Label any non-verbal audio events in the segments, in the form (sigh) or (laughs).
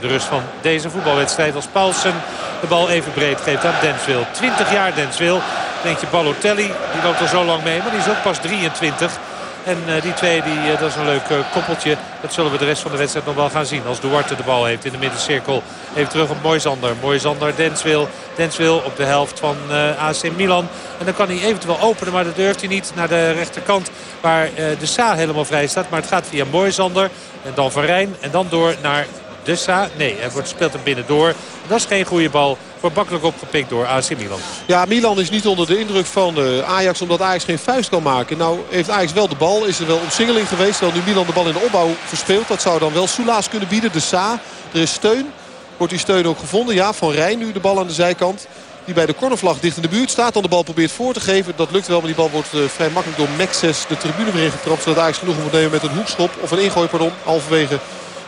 de rust van deze voetbalwedstrijd als Paulsen de bal even breed geeft aan Denswil. 20 jaar Denswil. Denk je Balotelli, die loopt al zo lang mee, maar die is ook pas 23. En uh, die twee, die, uh, dat is een leuk uh, koppeltje. Dat zullen we de rest van de wedstrijd nog wel gaan zien. Als Duarte de bal heeft in de middencirkel. Even terug op Moisander. Moisander, Denswil. Denswil op de helft van AC Milan. En dan kan hij eventueel openen, maar dat durft hij niet. Naar de rechterkant waar de Sa helemaal vrij staat. Maar het gaat via Moisander. En dan Van Rijn. En dan door naar de Sa. Nee, hij wordt, speelt hem binnendoor. Dat is geen goede bal. Wordt makkelijk opgepikt door AC Milan. Ja, Milan is niet onder de indruk van uh, Ajax omdat Ajax geen vuist kan maken. Nou heeft Ajax wel de bal. Is er wel omsingeling geweest. Terwijl nu Milan de bal in de opbouw verspeelt. Dat zou dan wel Soelaas kunnen bieden. De Sa. Er is steun. Wordt die steun ook gevonden? Ja, Van Rijn nu de bal aan de zijkant. Die bij de cornervlag dicht in de buurt staat. Dan de bal probeert voor te geven. Dat lukt wel, maar die bal wordt uh, vrij makkelijk door Mexes de tribune weer ingetrapt. Zodat Ajax genoeg moet nemen met een hoekschop. Of een ingooi, pardon. Halverwege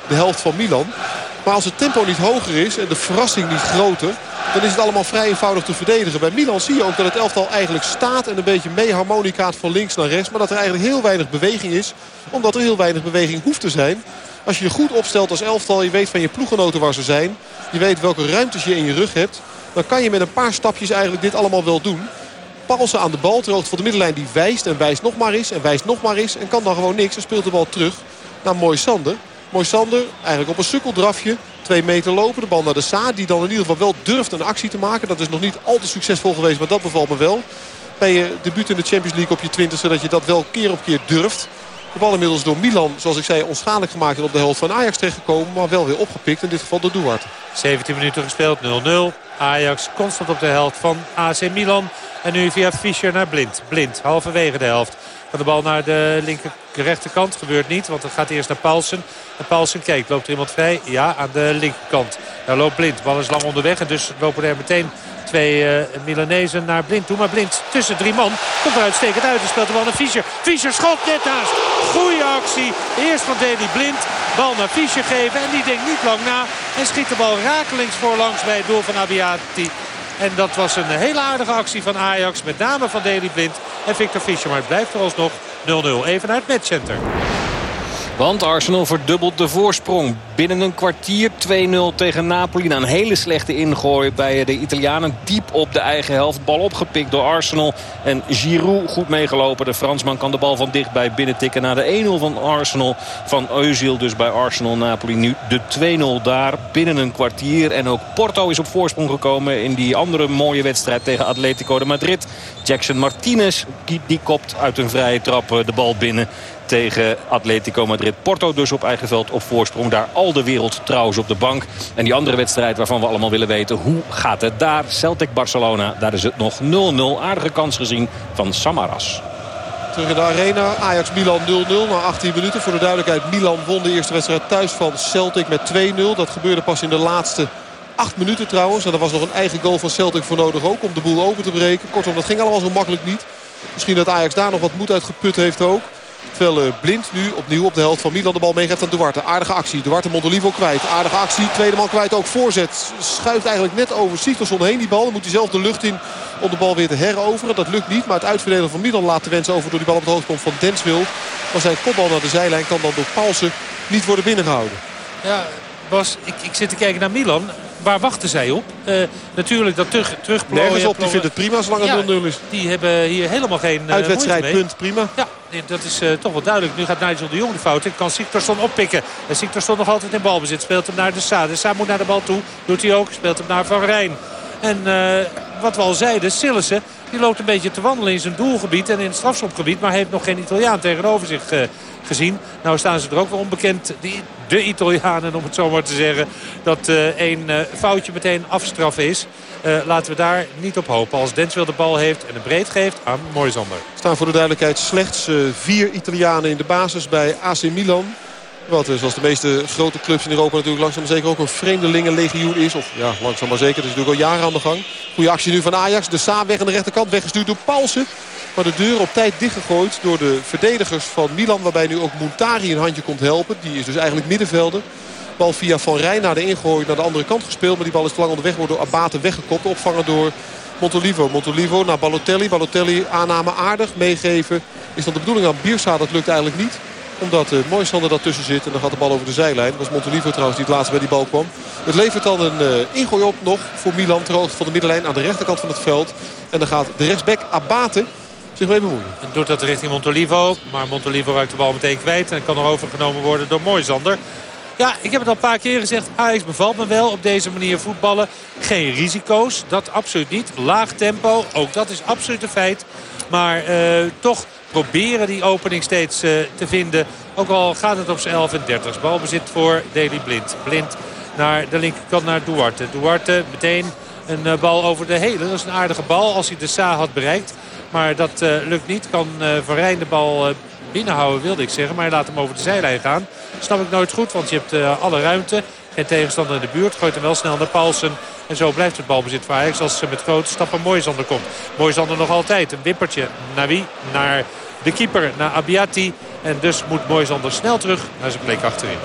de helft van Milan. Maar als het tempo niet hoger is en de verrassing niet groter... dan is het allemaal vrij eenvoudig te verdedigen. Bij Milan zie je ook dat het elftal eigenlijk staat... en een beetje mee harmonicaat van links naar rechts. Maar dat er eigenlijk heel weinig beweging is. Omdat er heel weinig beweging hoeft te zijn. Als je je goed opstelt als elftal, je weet van je ploegenoten waar ze zijn. Je weet welke ruimtes je in je rug hebt. Dan kan je met een paar stapjes eigenlijk dit allemaal wel doen. Paulsen aan de bal, ter hoogte van de middenlijn, die wijst en wijst nog maar eens. En wijst nog maar eens en kan dan gewoon niks. En speelt de bal terug naar Mooi Sander. Moisander eigenlijk op een sukkeldrafje. Twee meter lopen. De bal naar de Sa. Die dan in ieder geval wel durft een actie te maken. Dat is nog niet al te succesvol geweest. Maar dat bevalt me wel. Bij je debuut in de Champions League op je 20 zodat je dat wel keer op keer durft. De bal inmiddels door Milan, zoals ik zei, onschadelijk gemaakt. En op de helft van Ajax terechtgekomen. Maar wel weer opgepikt. In dit geval door Duarte. 17 minuten gespeeld. 0-0. Ajax constant op de helft van AC Milan. En nu via Fischer naar Blind. Blind, halverwege de helft. Van de bal naar de linker rechterkant. Gebeurt niet, want het gaat eerst naar Paulsen. En Paulsen kijkt, loopt er iemand vrij? Ja, aan de linkerkant. Daar loopt Blind. De bal is lang onderweg en dus lopen er meteen twee uh, Milanezen naar Blind toe. Maar Blind tussen drie man komt er uitstekend uit en speelt de bal naar Fischer. Fischer schot net naast. Goeie actie. Eerst van Deli Blind. Bal naar Fischer geven en die denkt niet lang na. En schiet de bal rakelings voorlangs bij het doel van Abiati. En dat was een hele aardige actie van Ajax. Met name van Deli Blind en Victor Fischer. Maar het blijft vooralsnog 0-0. Even naar het matchcenter. Want Arsenal verdubbelt de voorsprong. Binnen een kwartier 2-0 tegen Napoli. Na een hele slechte ingooi bij de Italianen. Diep op de eigen helft. Bal opgepikt door Arsenal. En Giroud goed meegelopen. De Fransman kan de bal van dichtbij binnentikken. Naar de 1-0 van Arsenal. Van Özil dus bij Arsenal Napoli. Nu de 2-0 daar binnen een kwartier. En ook Porto is op voorsprong gekomen in die andere mooie wedstrijd tegen Atletico de Madrid. Jackson Martinez die kopt uit een vrije trap de bal binnen tegen Atletico Madrid. Porto dus op eigen veld op voorsprong. Daar al de wereld trouwens op de bank. En die andere wedstrijd waarvan we allemaal willen weten... hoe gaat het daar? Celtic-Barcelona, daar is het nog 0-0. Aardige kans gezien van Samaras. Terug in de arena. Ajax-Milan 0-0 na 18 minuten. Voor de duidelijkheid, Milan won de eerste wedstrijd thuis van Celtic met 2-0. Dat gebeurde pas in de laatste 8 minuten trouwens. En er was nog een eigen goal van Celtic voor nodig ook om de boel open te breken. Kortom, dat ging allemaal zo makkelijk niet. Misschien dat Ajax daar nog wat moed uit geput heeft ook. Terwijl Blind nu opnieuw op de helft van Milan de bal meegeeft aan Duarte. Aardige actie. Duarte Montolivo kwijt. Aardige actie. Tweede man kwijt ook voorzet. Schuift eigenlijk net over Sigtorsson heen die bal. Dan moet hij zelf de lucht in om de bal weer te heroveren. Dat lukt niet. Maar het uitverdelen van Milan laat de wens over door die bal op het hoofd komt van Denswil. Maar zijn kopbal naar de zijlijn kan dan door Paulsen niet worden binnengehouden. Ja, Ik, ik zit te kijken naar Milan waar wachten zij op? Uh, natuurlijk dat terug, terugplooien. Nergens op, die vindt het prima zolang het 0-0 ja, is. Die hebben hier helemaal geen uh, Uitwedstrijd, punt, prima. Ja, dat is uh, toch wel duidelijk. Nu gaat Nigel de Jong de fout. En kan Siktorsson oppikken. En Siktorsson nog altijd in balbezit. Speelt hem naar de Sa. De Sa moet naar de bal toe. Doet hij ook. Speelt hem naar Van Rijn. En wat we al zeiden, Sillissen die loopt een beetje te wandelen in zijn doelgebied en in het strafschopgebied. Maar heeft nog geen Italiaan tegenover zich gezien. Nou staan ze er ook wel onbekend, die, de Italianen om het zo maar te zeggen. Dat een uh, foutje meteen afstraffen is. Laten we daar niet op hopen. Als Denswil de bal heeft en een breed geeft aan Moisander. Staan voor de duidelijkheid slechts vier Italianen in de basis bij AC Milan. Wat zoals de meeste grote clubs in Europa natuurlijk langzaam zeker ook een vreemdelingenlegioen is. Of ja, langzaam maar zeker. Dat is natuurlijk al jaren aan de gang. Goede actie nu van Ajax. De Saar weg aan de rechterkant. Weggestuurd door Paulsen. Maar de deur op tijd dichtgegooid door de verdedigers van Milan. Waarbij nu ook Montari een handje komt helpen. Die is dus eigenlijk middenvelder. Bal via Van Rijn naar de ingooi naar de andere kant gespeeld. Maar die bal is te lang onderweg. Wordt door Abate weggekopt. Opvangen door Montolivo. Montolivo naar Balotelli. Balotelli aanname aardig. Meegeven. Is dat de bedoeling aan Biersa? Dat lukt eigenlijk niet. Omdat uh, Moisander dat tussen zit. En dan gaat de bal over de zijlijn. Dat was Montolivo trouwens die het laatst bij die bal kwam. Het levert dan een uh, ingooi op nog voor Milan. Ter van de middenlijn aan de rechterkant van het veld. En dan gaat de rechtsback Abate zich mee bemoeien. En doet dat richting Montolivo. Maar Montolivo raakt de bal meteen kwijt. En kan er overgenomen worden door Moisander. Ja, ik heb het al een paar keer gezegd. Ajax bevalt me wel op deze manier voetballen. Geen risico's, dat absoluut niet. Laag tempo, ook dat is absoluut een feit. Maar uh, toch proberen die opening steeds uh, te vinden. Ook al gaat het op z'n 11 en 30. Balbezit voor Deli Blind. Blind naar de linkerkant naar Duarte. Duarte meteen een uh, bal over de hele. Dat is een aardige bal als hij de Sa had bereikt. Maar dat lukt niet. Kan Rijn de bal binnenhouden wilde ik zeggen. Maar hij laat hem over de zijlijn gaan. Snap ik nooit goed, want je hebt uh, alle ruimte. Geen tegenstander in de buurt. Gooit hem wel snel naar Paulsen. En zo blijft het balbezit voor Ajax als ze met grote stappen Moisander komt. Moisander nog altijd. Een wippertje. Naar wie? Naar de keeper. Naar Abiati. En dus moet Moisander snel terug naar zijn plek achterin.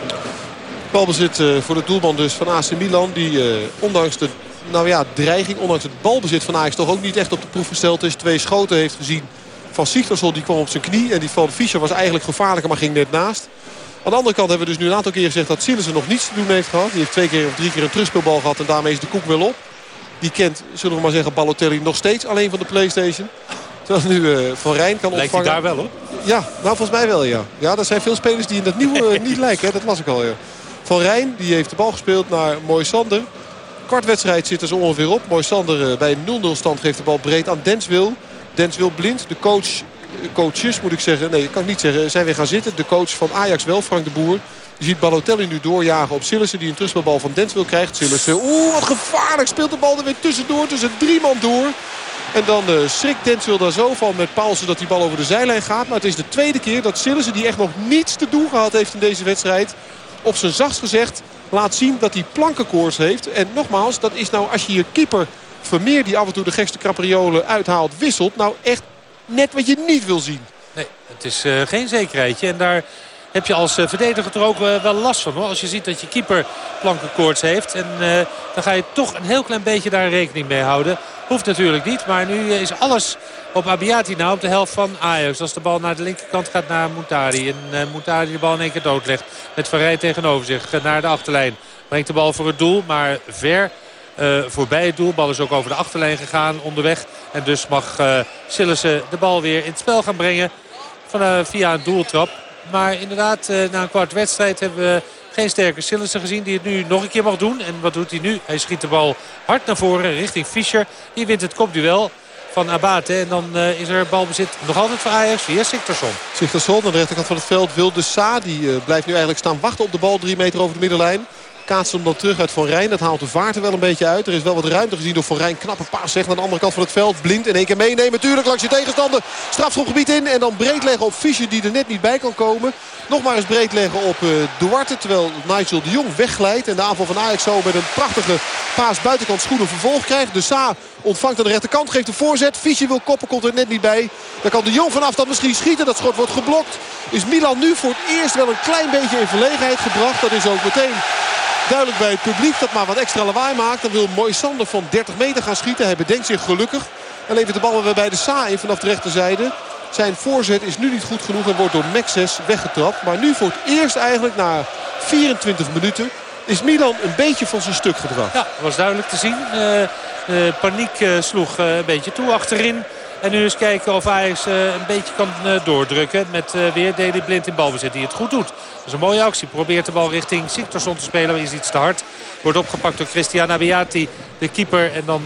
Balbezit uh, voor de doelman dus van AC Milan. Die uh, ondanks de nou ja, dreiging, ondanks het balbezit van Ajax... toch ook niet echt op de proef gesteld is. Twee schoten heeft gezien van Sigtorsson. Die kwam op zijn knie. En die van Fischer was eigenlijk gevaarlijker, maar ging net naast. Aan de andere kant hebben we dus nu een aantal keer gezegd dat Sillissen nog niets te doen heeft gehad. Die heeft twee keer of drie keer een terugspeelbal gehad en daarmee is de koek wel op. Die kent, zullen we maar zeggen, Balotelli nog steeds alleen van de Playstation. Terwijl nu uh, Van Rijn kan Lijkt ontvangen. Lijkt daar wel hoor? Ja, nou volgens mij wel ja. Ja, er zijn veel spelers die in dat nieuwe uh, (laughs) niet lijken. Hè? Dat las ik al ja. Van Rijn die heeft de bal gespeeld naar Moisander. Kwartwedstrijd zit er zo ongeveer op. Moisander uh, bij 0-0 stand geeft de bal breed aan Denswil. Denswil blind. De coach coaches moet ik zeggen. Nee, kan ik niet zeggen. Zijn weer gaan zitten. De coach van Ajax wel, Frank de Boer. Je ziet Balotelli nu doorjagen op Sillissen. Die een terugspelbal van Denswil krijgt. Sillissen, oeh wat gevaarlijk. Speelt de bal er weer tussendoor. Tussen drie man door. En dan uh, schrikt Denswil daar zo van met Paulsen dat die bal over de zijlijn gaat. Maar het is de tweede keer dat Sillissen, die echt nog niets te doen gehad heeft in deze wedstrijd... op zijn zachtst gezegd laat zien dat hij plankenkoers heeft. En nogmaals, dat is nou als je je keeper Vermeer die af en toe de gekste capriolen uithaalt, wisselt. Nou echt net wat je niet wil zien. Nee, het is uh, geen zekerheidje. En daar heb je als uh, verdediger er ook uh, wel last van. Hoor. Als je ziet dat je keeper plankenkoorts heeft. En dan ga je toch een heel klein beetje daar rekening mee houden. Hoeft natuurlijk niet. Maar nu is alles op Abiati nou op de helft van Ajax. Als de bal naar de linkerkant gaat naar Moutari. En Moutari de bal in één keer doodlegt. Met Verrij tegenover zich naar de achterlijn. Brengt de bal voor het doel. Maar ver uh, voorbij het doel. Bal is ook over de achterlijn gegaan onderweg. En dus mag uh, de bal weer in het spel gaan brengen. Van, uh, via een doeltrap. Maar inderdaad, na een kwart wedstrijd hebben we geen sterke Sillissen gezien. Die het nu nog een keer mag doen. En wat doet hij nu? Hij schiet de bal hard naar voren richting Fischer. Die wint het kopduel van Abate. En dan is er balbezit nog altijd voor Ajax via Siktersson. Siktersson aan de rechterkant van het veld wil de Sa. Die uh, blijft nu eigenlijk staan wachten op de bal. Drie meter over de middenlijn. Kaatst hem dan terug uit Van Rijn. Dat haalt de vaart er wel een beetje uit. Er is wel wat ruimte gezien door Van Rijn. Knappe paas zegt aan de andere kant van het veld. Blind in één keer meenemen. Natuurlijk langs je tegenstander. Strafschopgebied in. En dan breed leggen op Fischer die er net niet bij kan komen. Nog maar eens breed leggen op uh, Duarte. Terwijl Nigel de Jong wegglijdt. En de aanval van Ajax zo met een prachtige paas buitenkant schoenen vervolg krijgt. De Sa ontvangt aan de rechterkant. Geeft de voorzet. Fischer wil koppen. Komt er net niet bij. Dan kan de Jong vanaf dat misschien schieten. Dat schot wordt geblokt. Is Milan nu voor het eerst wel een klein beetje in verlegenheid gebracht. Dat is ook meteen duidelijk bij het publiek dat maar wat extra lawaai maakt. Dan wil Moisander van 30 meter gaan schieten. Hij bedenkt zich gelukkig. En levert de bal weer bij de Sa in vanaf de rechterzijde. Zijn voorzet is nu niet goed genoeg en wordt door Mexes weggetrapt. Maar nu voor het eerst eigenlijk na 24 minuten is Milan een beetje van zijn stuk gebracht. Ja, dat was duidelijk te zien. Uh, paniek uh, sloeg een beetje toe achterin. En nu eens kijken of Ajax uh, een beetje kan uh, doordrukken. Met uh, weer Deli Blind in balbezit die het goed doet. Dat is een mooie actie. Probeert de bal richting Siktorsson te spelen. Maar is iets te hard. Wordt opgepakt door Christian Abiati, de keeper. En dan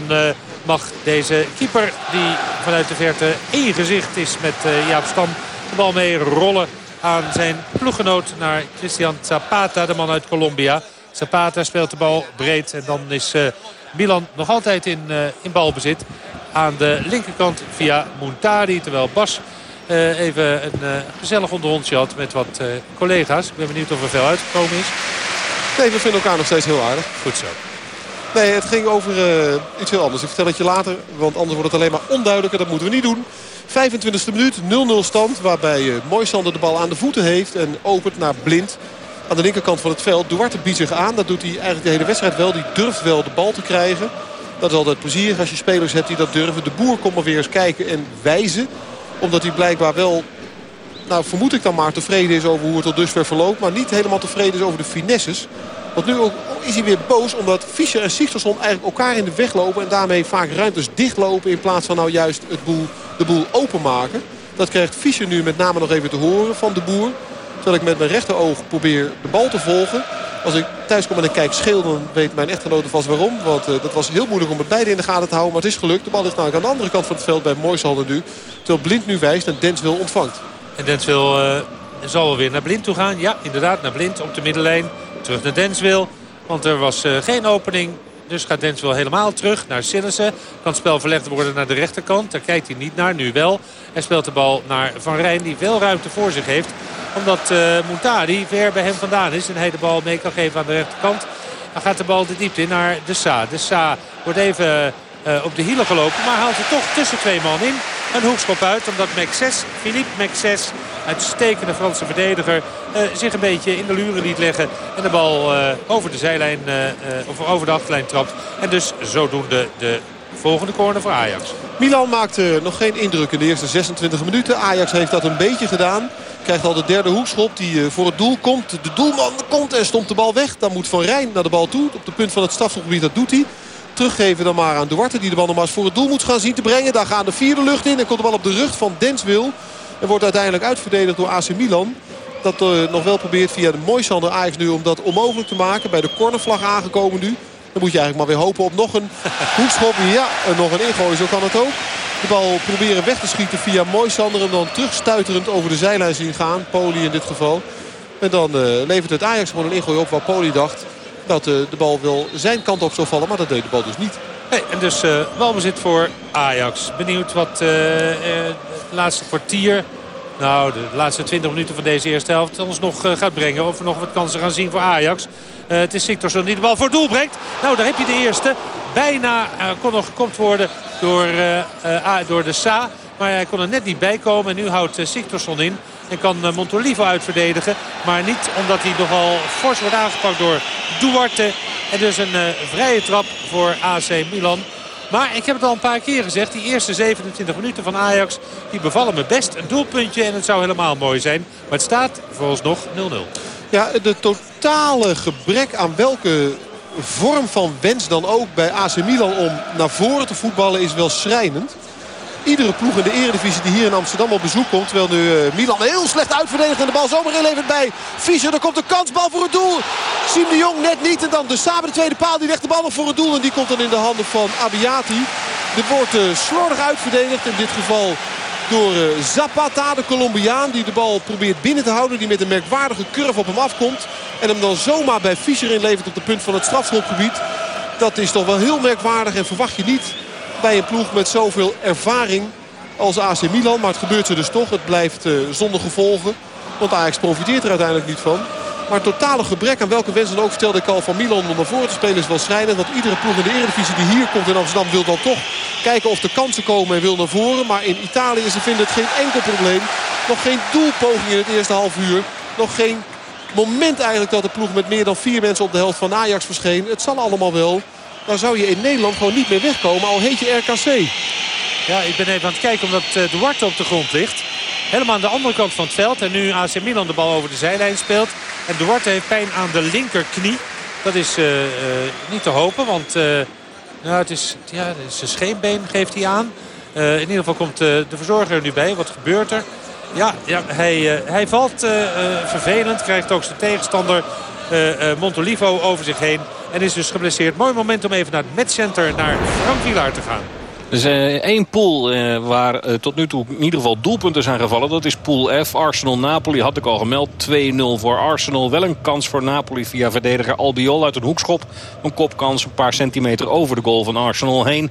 mag deze keeper, die vanuit de verte één gezicht is met Jaap Stam... de bal mee rollen aan zijn ploeggenoot naar Christian Zapata, de man uit Colombia. Zapata speelt de bal breed en dan is Milan nog altijd in, in balbezit aan de linkerkant via Muntari. Terwijl Bas uh, even een uh, gezellig onderhondje had met wat uh, collega's. Ik ben benieuwd of er veel uitgekomen is. Nee, we vinden elkaar nog steeds heel aardig. Goed zo. Nee, het ging over iets heel anders. Ik vertel het je later, want anders wordt het alleen maar onduidelijker. Dat moeten we niet doen. 25e minuut, 0-0 stand. Waarbij uh, Moisander de bal aan de voeten heeft en opent naar Blind. Aan de linkerkant van het veld. Duarte biedt zich aan. Dat doet hij eigenlijk de hele wedstrijd wel. Die durft wel de bal te krijgen. Dat is altijd plezierig als je spelers hebt die dat durven. De boer komt maar weer eens kijken en wijzen. Omdat hij blijkbaar wel nou vermoed ik dan maar, tevreden is over hoe het tot dusver verloopt. Maar niet helemaal tevreden is over de finesses. Want nu ook is hij weer boos omdat Fischer en Sigtorsson eigenlijk elkaar in de weg lopen. En daarmee vaak ruimtes dichtlopen in plaats van nou juist het de boel openmaken. Dat krijgt Fischer nu met name nog even te horen van de boer. Terwijl ik met mijn rechteroog probeer de bal te volgen. Als ik thuis kom en ik kijk scheel, dan weet mijn echtgenote vast waarom. Want uh, dat was heel moeilijk om het beide in de gaten te houden. Maar het is gelukt. De bal ligt namelijk aan de andere kant van het veld bij Moisander nu. Terwijl Blind nu wijst en Dens wil ontvangt. En Dens wil, uh, zal weer naar Blind toe gaan. Ja, inderdaad, naar Blind op de middenlijn. Terug naar Dens wil. Want er was uh, geen opening dus gaat Dens wel helemaal terug naar Sillissen. Kan het spel verlegd worden naar de rechterkant. Daar kijkt hij niet naar, nu wel. Hij speelt de bal naar Van Rijn die veel ruimte voor zich heeft. Omdat uh, ver bij hem vandaan is. En hij de bal mee kan geven aan de rechterkant. Dan gaat de bal de diepte in naar De Sa. De Sa wordt even uh, op de hielen gelopen. Maar haalt er toch tussen twee man in. Een hoekschop uit omdat Mexes, Philippe Mexes, uitstekende Franse verdediger, uh, zich een beetje in de luren liet leggen. En de bal uh, over de zijlijn of over de achterlijn trapt. En dus zodoende de volgende corner voor Ajax. Milan maakte nog geen indruk in de eerste 26 minuten. Ajax heeft dat een beetje gedaan. Krijgt al de derde hoekschop die voor het doel komt. De doelman komt en stomt de bal weg. Dan moet Van Rijn naar de bal toe. Op de punt van het strafgebied, dat doet hij. Teruggeven dan maar aan Duarte die de bal nog maar eens voor het doel moet gaan zien te brengen. Daar gaan de vierde lucht in en komt de bal op de rug van Denswil. En wordt uiteindelijk uitverdedigd door AC Milan. Dat uh, nog wel probeert via de Moisander Ajax nu om dat onmogelijk te maken. Bij de cornervlag aangekomen nu. Dan moet je eigenlijk maar weer hopen op nog een (laughs) hoekschop. Ja, en nog een ingooi, zo kan het ook. De bal proberen weg te schieten via Moisander. En dan terugstuiterend over de zijlijn zien gaan. Poli in dit geval. En dan uh, levert het Ajax gewoon een ingooi op waar Poli dacht dat uh, de bal wel zijn kant op zou vallen. Maar dat deed de bal dus niet. Nee, en dus uh, balbezit voor Ajax. Benieuwd wat uh, laatste kwartier... Nou, de laatste 20 minuten van deze eerste helft ons nog gaat brengen. Of we nog wat kansen gaan zien voor Ajax. het is Siktorsson die de bal voor doel brengt. Nou, daar heb je de eerste. Bijna kon nog gekopt worden door, door de Sa. Maar hij kon er net niet bij komen. En nu houdt Siktorsson in. En kan Montolivo uitverdedigen. Maar niet omdat hij nogal fors wordt aangepakt door Duarte. En dus een vrije trap voor AC Milan. Maar ik heb het al een paar keer gezegd. Die eerste 27 minuten van Ajax die bevallen me best. Een doelpuntje en het zou helemaal mooi zijn. Maar het staat vooralsnog 0-0. Ja, de totale gebrek aan welke vorm van wens dan ook bij AC Milan om naar voren te voetballen is wel schrijnend iedere ploeg in de eredivisie die hier in Amsterdam op bezoek komt. Terwijl nu uh, Milan heel slecht uitverdedigt en de bal zomaar inlevert bij Fischer. Dan komt de kansbal voor het doel. Siem de Jong net niet. En dan de Saber, de tweede paal. Die legt de bal nog voor het doel. En die komt dan in de handen van Abiati. Dit wordt uh, slordig uitverdedigd. In dit geval door uh, Zapata, de Colombiaan. Die de bal probeert binnen te houden. Die met een merkwaardige curve op hem afkomt. En hem dan zomaar bij Fischer inlevert op de punt van het strafschopgebied. Dat is toch wel heel merkwaardig. En verwacht je niet bij een ploeg met zoveel ervaring als AC Milan. Maar het gebeurt ze dus toch. Het blijft uh, zonder gevolgen. Want Ajax profiteert er uiteindelijk niet van. Maar het totale gebrek aan welke wensen ook vertelde ik al van Milan om naar voren te spelen is wel schrijnend. Want iedere ploeg in de Eredivisie die hier komt in Amsterdam wil dan toch kijken of er kansen komen en wil naar voren. Maar in Italië ze vinden het geen enkel probleem. Nog geen doelpoging in het eerste half uur. Nog geen moment eigenlijk dat de ploeg met meer dan vier mensen op de helft van Ajax verscheen. Het zal allemaal wel dan zou je in Nederland gewoon niet meer wegkomen. Al heet je RKC. Ja, ik ben even aan het kijken omdat uh, Duarte op de grond ligt. Helemaal aan de andere kant van het veld. En nu AC Milan de bal over de zijlijn speelt. En Duarte heeft pijn aan de linkerknie. Dat is uh, uh, niet te hopen, want nou, het is, ja, het scheenbeen geeft hij aan. in ieder geval komt de verzorger er nu bij. Wat gebeurt er? Ja, ja hij, hij valt vervelend. Krijgt ook zijn tegenstander Montolivo over zich heen. En is dus geblesseerd. Mooi moment om even naar het matchcenter naar Frank te gaan. Er is uh, één pool waar tot nu toe in ieder geval doelpunten zijn gevallen. Dat is pool F. Arsenal-Napoli had ik al gemeld. 2-0 voor Arsenal. Wel een kans voor Napoli via verdediger Albiol uit een hoekschop. Een kopkans een paar centimeter over de goal van Arsenal heen.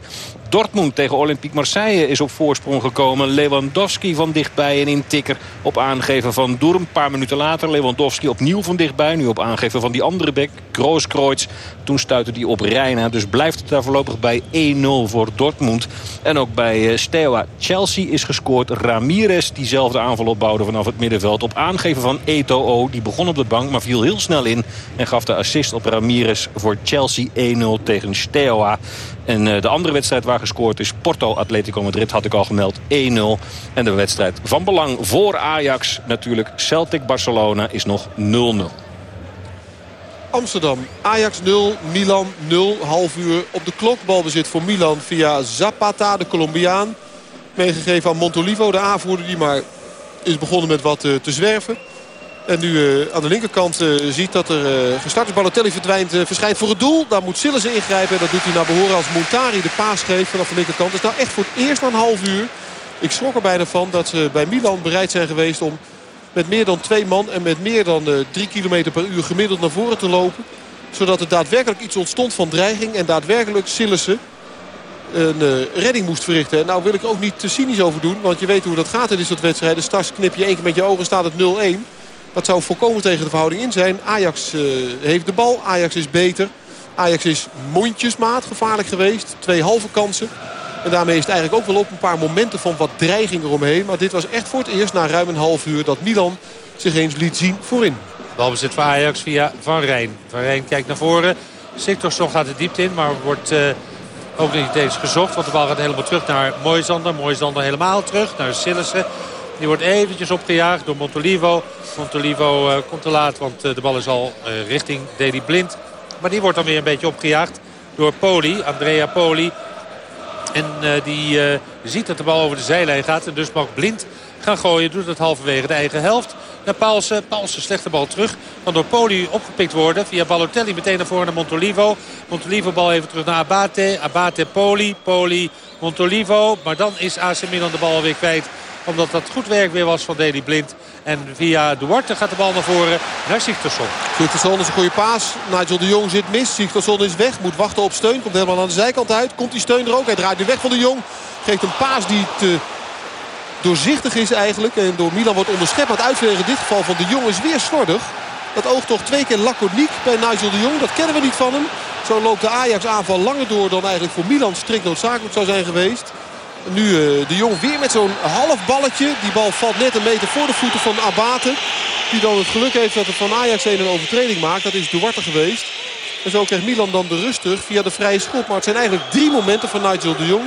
Dortmund tegen Olympique Marseille is op voorsprong gekomen. Lewandowski van dichtbij en intikker op aangeven van Doer. Een paar minuten later Lewandowski opnieuw van dichtbij. Nu op aangeven van die andere bek, Grooskreutz. Toen stuitte hij op Reina. Dus blijft het daar voorlopig bij 1-0 voor Dortmund. En ook bij eh, Steaua Chelsea is gescoord. Ramirez diezelfde aanval opbouwde vanaf het middenveld. Op aangeven van Eto'o. Die begon op de bank, maar viel heel snel in. En gaf de assist op Ramirez voor Chelsea 1-0 tegen Steaua. En de andere wedstrijd waar gescoord is, Porto Atletico Madrid, had ik al gemeld, 1-0. En de wedstrijd van belang voor Ajax, natuurlijk Celtic Barcelona, is nog 0-0. Amsterdam. Ajax 0, Milan 0. Half uur op de klok. Balbezit voor Milan via Zapata, de Colombiaan. Meegegeven aan Montolivo, de aanvoerder die maar is begonnen met wat uh, te zwerven. En nu uh, aan de linkerkant uh, ziet dat er gestart is. Balotelli verdwijnt, verschijnt voor het doel. Daar moet Sillissen ingrijpen. En dat doet hij naar behoren als Montari de paas geeft vanaf de linkerkant. Dus nou echt voor het eerst na een half uur. Ik schrok er bijna van dat ze bij Milan bereid zijn geweest om met meer dan twee man en met meer dan drie kilometer per uur gemiddeld naar voren te lopen. Zodat er daadwerkelijk iets ontstond van dreiging en daadwerkelijk Sillissen een redding moest verrichten. En nou wil ik ook niet te cynisch over doen, want je weet hoe dat gaat in dit soort wedstrijden. Straks knip je één keer met je ogen staat het 0-1. Dat zou volkomen tegen de verhouding in zijn. Ajax uh, heeft de bal, Ajax is beter. Ajax is mondjesmaat gevaarlijk geweest. Twee halve kansen. En daarmee is het eigenlijk ook wel op een paar momenten van wat dreiging eromheen. Maar dit was echt voor het eerst na ruim een half uur dat Milan zich eens liet zien voorin. Balbezit voor Ajax via Van Rijn. Van Rijn kijkt naar voren. Siktorsson gaat de diepte in, maar wordt uh, ook niet eens gezocht. Want de bal gaat helemaal terug naar Moisander. Moisander helemaal terug naar Sillissen. Die wordt eventjes opgejaagd door Montolivo. Montolivo uh, komt te laat, want uh, de bal is al richting Deli Blind. Maar die wordt dan weer een beetje opgejaagd door Poli, Andrea Poli. En die ziet dat de bal over de zijlijn gaat. En dus mag blind gaan gooien. Doet het halverwege de eigen helft. Naar Paulsen. Paulsen slechte bal terug. Kan door Poli opgepikt worden. Via Balotelli meteen naar voren naar Montolivo. Montolivo bal even terug naar Abate. Abate Poli. Poli Montolivo. Maar dan is AC Milan de bal weer kwijt omdat dat goed werk weer was van Deli Blind. En via Duarte gaat de bal naar voren naar Sigtersson. Sigtersson is een goede paas. Nigel de Jong zit mis. Sigtersson is weg. Moet wachten op steun. Komt helemaal aan de zijkant uit. Komt die steun er ook. Hij draait nu weg van de Jong. Geeft een paas die te doorzichtig is eigenlijk. En door Milan wordt onderschept. Maar het in dit geval van de Jong is weer slordig. Dat oogt toch twee keer laconiek bij Nigel de Jong. Dat kennen we niet van hem. Zo loopt de Ajax aanval langer door dan eigenlijk voor Milan strikt noodzakelijk zou zijn geweest. Nu uh, de Jong weer met zo'n half balletje. Die bal valt net een meter voor de voeten van Abate. Die dan het geluk heeft dat er van Ajax een overtreding maakt. Dat is Duarte geweest. En zo krijgt Milan dan de rust terug via de vrije schop. Maar het zijn eigenlijk drie momenten van Nigel de Jong.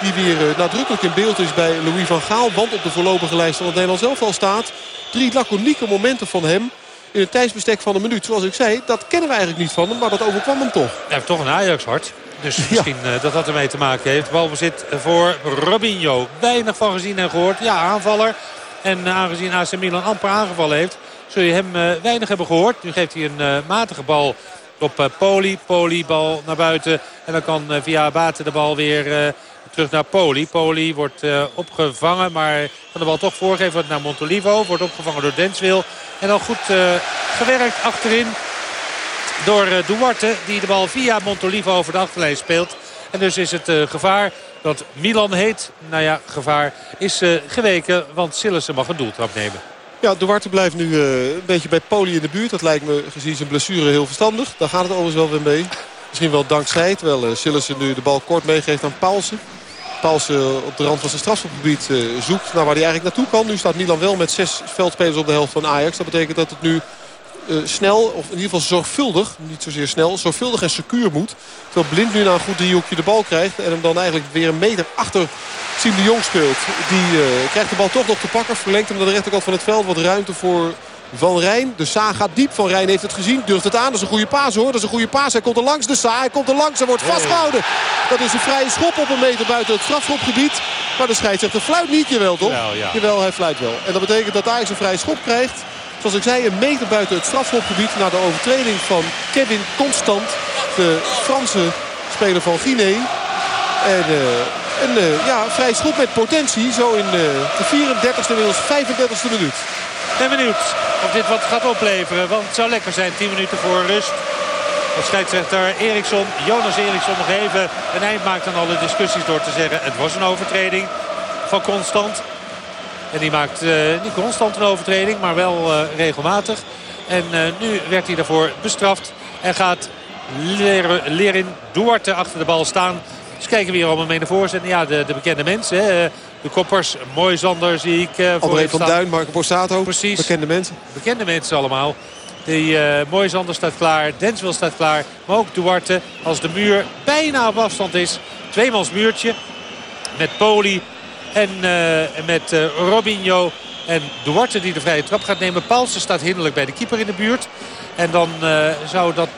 Die weer uh, nadrukkelijk in beeld is bij Louis van Gaal. Want op de voorlopige lijst van het Nederlands zelf al staat. Drie laconieke momenten van hem in een tijdsbestek van een minuut. Zoals ik zei, dat kennen we eigenlijk niet van hem. Maar dat overkwam hem toch. Hij heeft toch een Ajax-hart. Dus misschien ja. dat dat ermee te maken heeft. Balbezit voor Robinho. Weinig van gezien en gehoord. Ja, aanvaller. En aangezien AC Milan amper aangevallen heeft... zul je hem uh, weinig hebben gehoord. Nu geeft hij een uh, matige bal op Poli. Poli bal naar buiten. En dan kan via Abate de bal weer terug naar Poli. Poli wordt opgevangen. Maar kan de bal toch voorgeven naar Montolivo. Wordt opgevangen door Denswil. En dan goed gewerkt achterin door Duarte. Die de bal via Montolivo over de achterlijn speelt. En dus is het uh, gevaar dat Milan heet. Nou ja, gevaar is uh, geweken. Want Sillissen mag een doeltrap nemen. Ja, Duarte blijft nu een beetje bij Poli in de buurt. Dat lijkt me gezien zijn blessure heel verstandig. Daar gaat het overigens wel weer mee. Misschien wel dankzij terwijl uh, Sillissen nu de bal kort meegeeft aan Paulsen. Paulsen op de rand van zijn strafschopgebied zoekt naar waar hij eigenlijk naartoe kan. Nu staat Milan wel met zes veldspelers op de helft van Ajax. Dat betekent dat het nu snel, of in ieder geval zorgvuldig, niet zozeer snel, zorgvuldig en secuur moet. Terwijl Blind nu na een goed driehoekje de bal krijgt en hem dan eigenlijk weer een meter achter Siem de Jong speelt. Die uh, krijgt de bal toch nog te pakken, verlengt hem naar de rechterkant van het veld. Wat ruimte voor Van Rijn. De Sa gaat diep. Van Rijn heeft het gezien. Durft het aan. Dat is een goede paas hoor. Dat is een goede paas. Hij komt er langs. De Sa. Hij komt er langs. Hij wordt vastgehouden. Dat is een vrije schop op een meter buiten het strafschopgebied. Maar de scheidsrechter fluit niet. Jawel toch? Jawel, ja. Jawel, hij fluit wel. En dat betekent dat Ajax een vrije schop krijgt. Zoals ik zei, een meter buiten het strafschopgebied... na de overtreding van Kevin Constant. De Franse speler van Guinea. En uh, een uh, ja, vrij schop met potentie. Zo in uh, de 34e, inmiddels 35e minuut. Ben benieuwd of dit wat gaat opleveren. Want het zou lekker zijn, 10 minuten voor rust. Als scheidsrechter Eriksson, Jonas Eriksson nog even een eind maakt aan alle discussies door te zeggen... het was een overtreding van Constant. En die maakt uh, niet constant een overtreding, maar wel uh, regelmatig. En uh, nu werd hij daarvoor bestraft. En gaat Lerin Duarte achter de bal staan. Dus kijken we hier allemaal mee naar voren. Ja, de, de bekende mensen. Hè. De koppers, Mooi Zander zie ik. Uh, André van Duin, Marco Borsato. Precies. Bekende mensen. Bekende mensen allemaal. Die uh, Moisander staat klaar. Denswil staat klaar. Maar ook Duarte als de muur bijna op afstand is. Tweemans muurtje. Met Poli en uh, met uh, Robinho. En Duarte die de vrije trap gaat nemen. Paulsen staat hinderlijk bij de keeper in de buurt. En dan uh, zou dat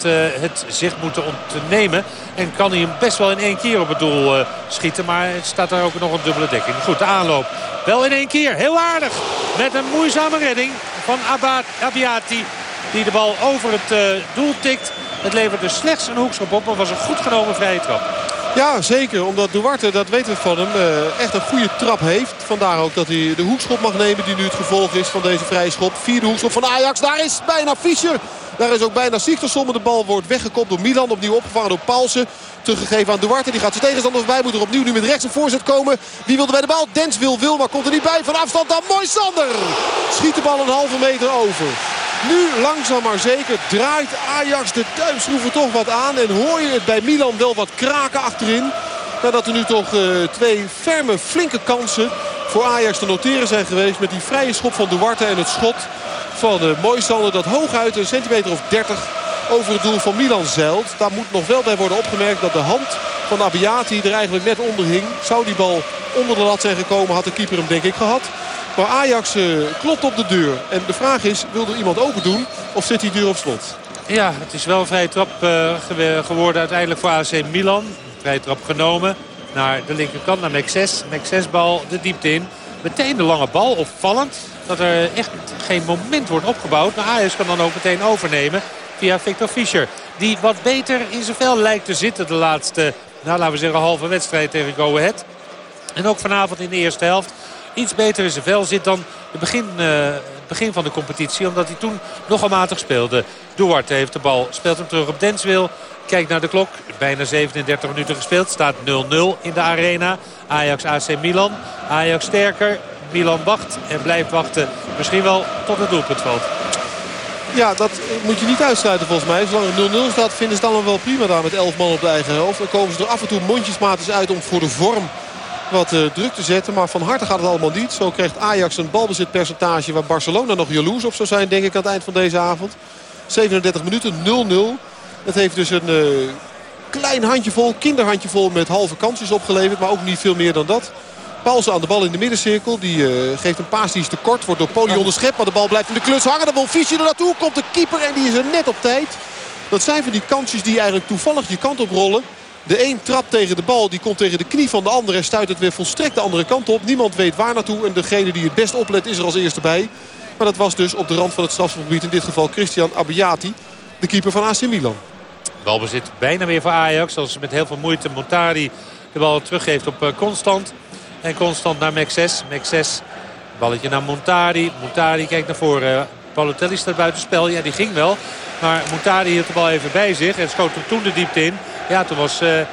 het zich moeten ontnemen. En kan hij hem best wel in één keer op het doel schieten. Maar het staat daar ook nog een dubbele dekking. Goed, de aanloop. Wel in één keer. Heel aardig. Met een moeizame redding van Abad, Abiati. Die de bal over het doel tikt. Het levert dus slechts een hoekschop op. Maar was een goed genomen vrije trap. Ja, zeker. Omdat Duarte, dat weten we van hem, echt een goede trap heeft. Vandaar ook dat hij de hoekschop mag nemen die nu het gevolg is van deze vrije schop. Vierde hoekschop van Ajax. Daar is bijna Fischer. Daar is ook bijna Sigtersson. De bal wordt weggekopt door Milan. Opnieuw opgevangen door Paulsen. Teruggegeven aan Duarte. Die gaat zijn tegenstander voorbij. Moet er opnieuw nu met rechts een voorzet komen. Wie wilde bij de bal? Dens wil, wil, maar komt er niet bij. Van afstand dan mooi Sander. Schiet de bal een halve meter over. Nu langzaam maar zeker draait Ajax de duimschroeven toch wat aan. En hoor je het bij Milan wel wat kraken achterin. Nadat er nu toch uh, twee ferme, flinke kansen voor Ajax te noteren zijn geweest. Met die vrije schop van Duarte en het schot van uh, Moisander. Dat hooguit een centimeter of 30 over het doel van Milan zeilt. Daar moet nog wel bij worden opgemerkt dat de hand van Abiati er eigenlijk net onder hing. Zou die bal onder de lat zijn gekomen had de keeper hem denk ik gehad. Maar Ajax uh, klopt op de deur. En de vraag is, wil er iemand open doen of zit die deur op slot? Ja, het is wel een vrije trap uh, geworden uiteindelijk voor AC Milan. Vrije trap genomen naar de linkerkant, naar Mexes. Mexes bal de diepte in. Meteen de lange bal, opvallend. Dat er echt geen moment wordt opgebouwd. Maar Ajax kan dan ook meteen overnemen via Victor Fischer. Die wat beter in zijn vel lijkt te zitten de laatste, nou laten we zeggen, halve wedstrijd tegen Go Ahead. En ook vanavond in de eerste helft iets beter in zijn vel zit dan het begin, het begin van de competitie. Omdat hij toen nogal matig speelde. Duarte heeft de bal, speelt hem terug op Denswil. Kijkt naar de klok. Bijna 37 minuten gespeeld. Staat 0-0 in de arena. Ajax AC Milan. Ajax sterker. Milan wacht en blijft wachten. Misschien wel tot het doelpunt valt. Ja, dat moet je niet uitsluiten volgens mij. Zolang het 0-0 staat vinden ze het allemaal wel prima daar met 11 man op de eigen helft. Dan komen ze er af en toe mondjesmaat uit om voor de vorm wat uh, druk te zetten. Maar van harte gaat het allemaal niet. Zo krijgt Ajax een balbezitpercentage waar Barcelona nog jaloers op zou zijn denk ik aan het eind van deze avond. 37 minuten, 0-0. Het heeft dus een uh, klein handjevol, kinderhandjevol met halve kansjes opgeleverd. Maar ook niet veel meer dan dat. Paulsen aan de bal in de middencirkel. Die uh, geeft een paas die is te kort. Wordt door Poli onderschept. Maar de bal blijft in de kluts hangen. Dan wil Fischer er naartoe. Komt de keeper en die is er net op tijd. Dat zijn van die kansjes die eigenlijk toevallig je kant op rollen. De een trap tegen de bal. Die komt tegen de knie van de andere. En stuit het weer volstrekt de andere kant op. Niemand weet waar naartoe. En degene die het best oplet is er als eerste bij. Maar dat was dus op de rand van het strafgebied. In dit geval Christian Abbiati. De keeper van AC Milan. Balbezit bijna weer voor Ajax. Als met heel veel moeite Montari de bal teruggeeft op uh, Constant. En Constant naar Mexes. Mexes, balletje naar Montari. Montari kijkt naar voren. Balotelli staat buitenspel. Ja, die ging wel. Maar Montari hield de bal even bij zich. En schoot hem toen de diepte in. Ja, toen was uh, uh,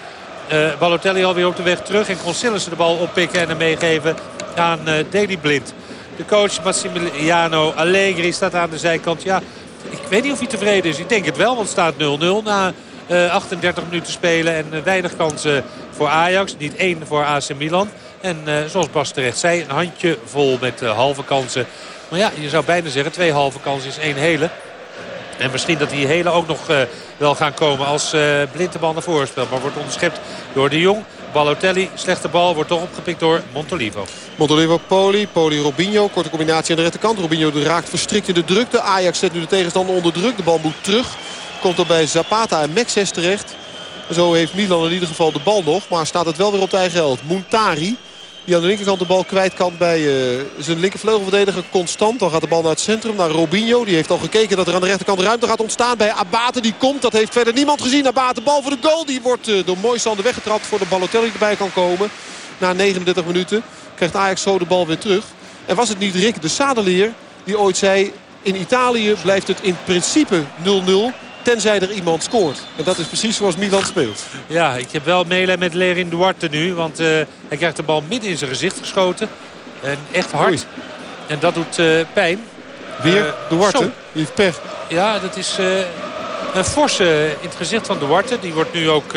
Balotelli alweer op de weg terug. En kon Sillissen de bal oppikken en hem meegeven aan uh, Deli Blind. De coach Massimiliano Allegri staat aan de zijkant. Ja, ik weet niet of hij tevreden is. Ik denk het wel, want het staat 0-0 na uh, 38 minuten spelen. En weinig kansen voor Ajax. Niet één voor AC Milan. En uh, zoals Bas terecht zei, een handje vol met halve kansen. Maar ja, je zou bijna zeggen, twee halve kansen is één hele. En misschien dat die hele ook nog wel gaan komen als Blind de bal naar voren. Maar wordt onderschept door de Jong. Balotelli, slechte bal, wordt toch opgepikt door Montolivo. Montolivo, Poli, Poli, Robinho. Korte combinatie aan de rechterkant. Robinho raakt verstrikt in de drukte. Ajax zet nu de tegenstander onder druk. De bal moet terug. Komt er bij Zapata en Mexes terecht. Zo heeft Milan in ieder geval de bal nog. Maar staat het wel weer op de eigen helft. Muntari. Die aan de linkerkant de bal kwijt kan bij uh, zijn linkervleugelverdediger Constant. Dan gaat de bal naar het centrum, naar Robinho. Die heeft al gekeken dat er aan de rechterkant ruimte gaat ontstaan bij Abate. Die komt, dat heeft verder niemand gezien. Abate, bal voor de goal. Die wordt uh, door Moisander weggetrapt voor de Balotelli erbij kan komen. Na 39 minuten krijgt Ajax zo de bal weer terug. En was het niet Rick de Sadelier die ooit zei... in Italië blijft het in principe 0-0 tenzij er iemand scoort. En dat is precies zoals Milan speelt. Ja, ik heb wel meelij met Lerin Duarte nu. Want uh, hij krijgt de bal midden in zijn gezicht geschoten. En echt hard. Oei. En dat doet uh, pijn. Weer uh, Duarte? Die heeft pech. Ja, dat is een forse in het gezicht van Duarte. Die wordt nu ook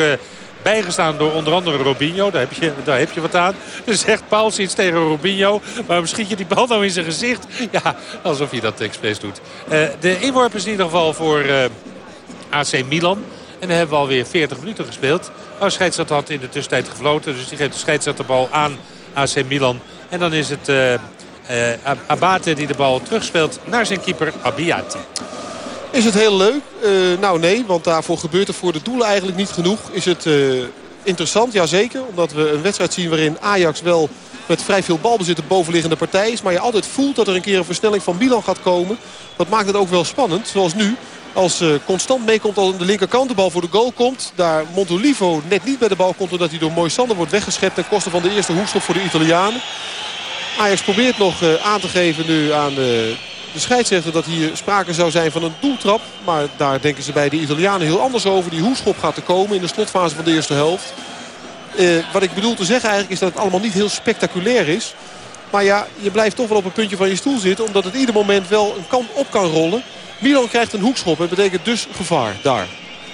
Bijgestaan door onder andere Robinho. Daar heb je, daar heb je wat aan. (laughs) Dus zegt Pauls iets tegen Robinho. Waarom schiet je die bal nou in zijn gezicht? Ja, alsof hij dat expres doet. Uh, de inworp is in ieder geval voor uh, AC Milan. En dan hebben we alweer 40 minuten gespeeld. Oh, scheidsrechter had in de tussentijd gefloten. Dus die geeft de scheidsrechterbal aan AC Milan. En dan is het uh, Abate die de bal terugspeelt naar zijn keeper Abiati. Is het heel leuk? Uh, nou nee, want daarvoor gebeurt er voor de doelen eigenlijk niet genoeg. Is het interessant? Jazeker. Omdat we een wedstrijd zien waarin Ajax wel met vrij veel balbezit de bovenliggende partij is. Maar je altijd voelt dat er een keer een versnelling van Milan gaat komen. Dat maakt het ook wel spannend. Zoals nu. Als uh, Constant meekomt aan de linkerkant de bal voor de goal komt. Daar Montolivo net niet bij de bal komt. Omdat hij door Moisander wordt weggeschept ten koste van de eerste hoekschop voor de Italianen. Ajax probeert nog aan te geven nu aan de de scheidsrechter dat hier sprake zou zijn van een doeltrap. Maar daar denken ze bij de Italianen heel anders over. Die hoeschop gaat te komen in de slotfase van de eerste helft. Eh, wat ik bedoel te zeggen eigenlijk is dat het allemaal niet heel spectaculair is. Maar ja, je blijft toch wel op een puntje van je stoel zitten. Omdat het ieder moment wel een kant op kan rollen. Milan krijgt een hoekschop. Het betekent dus gevaar daar.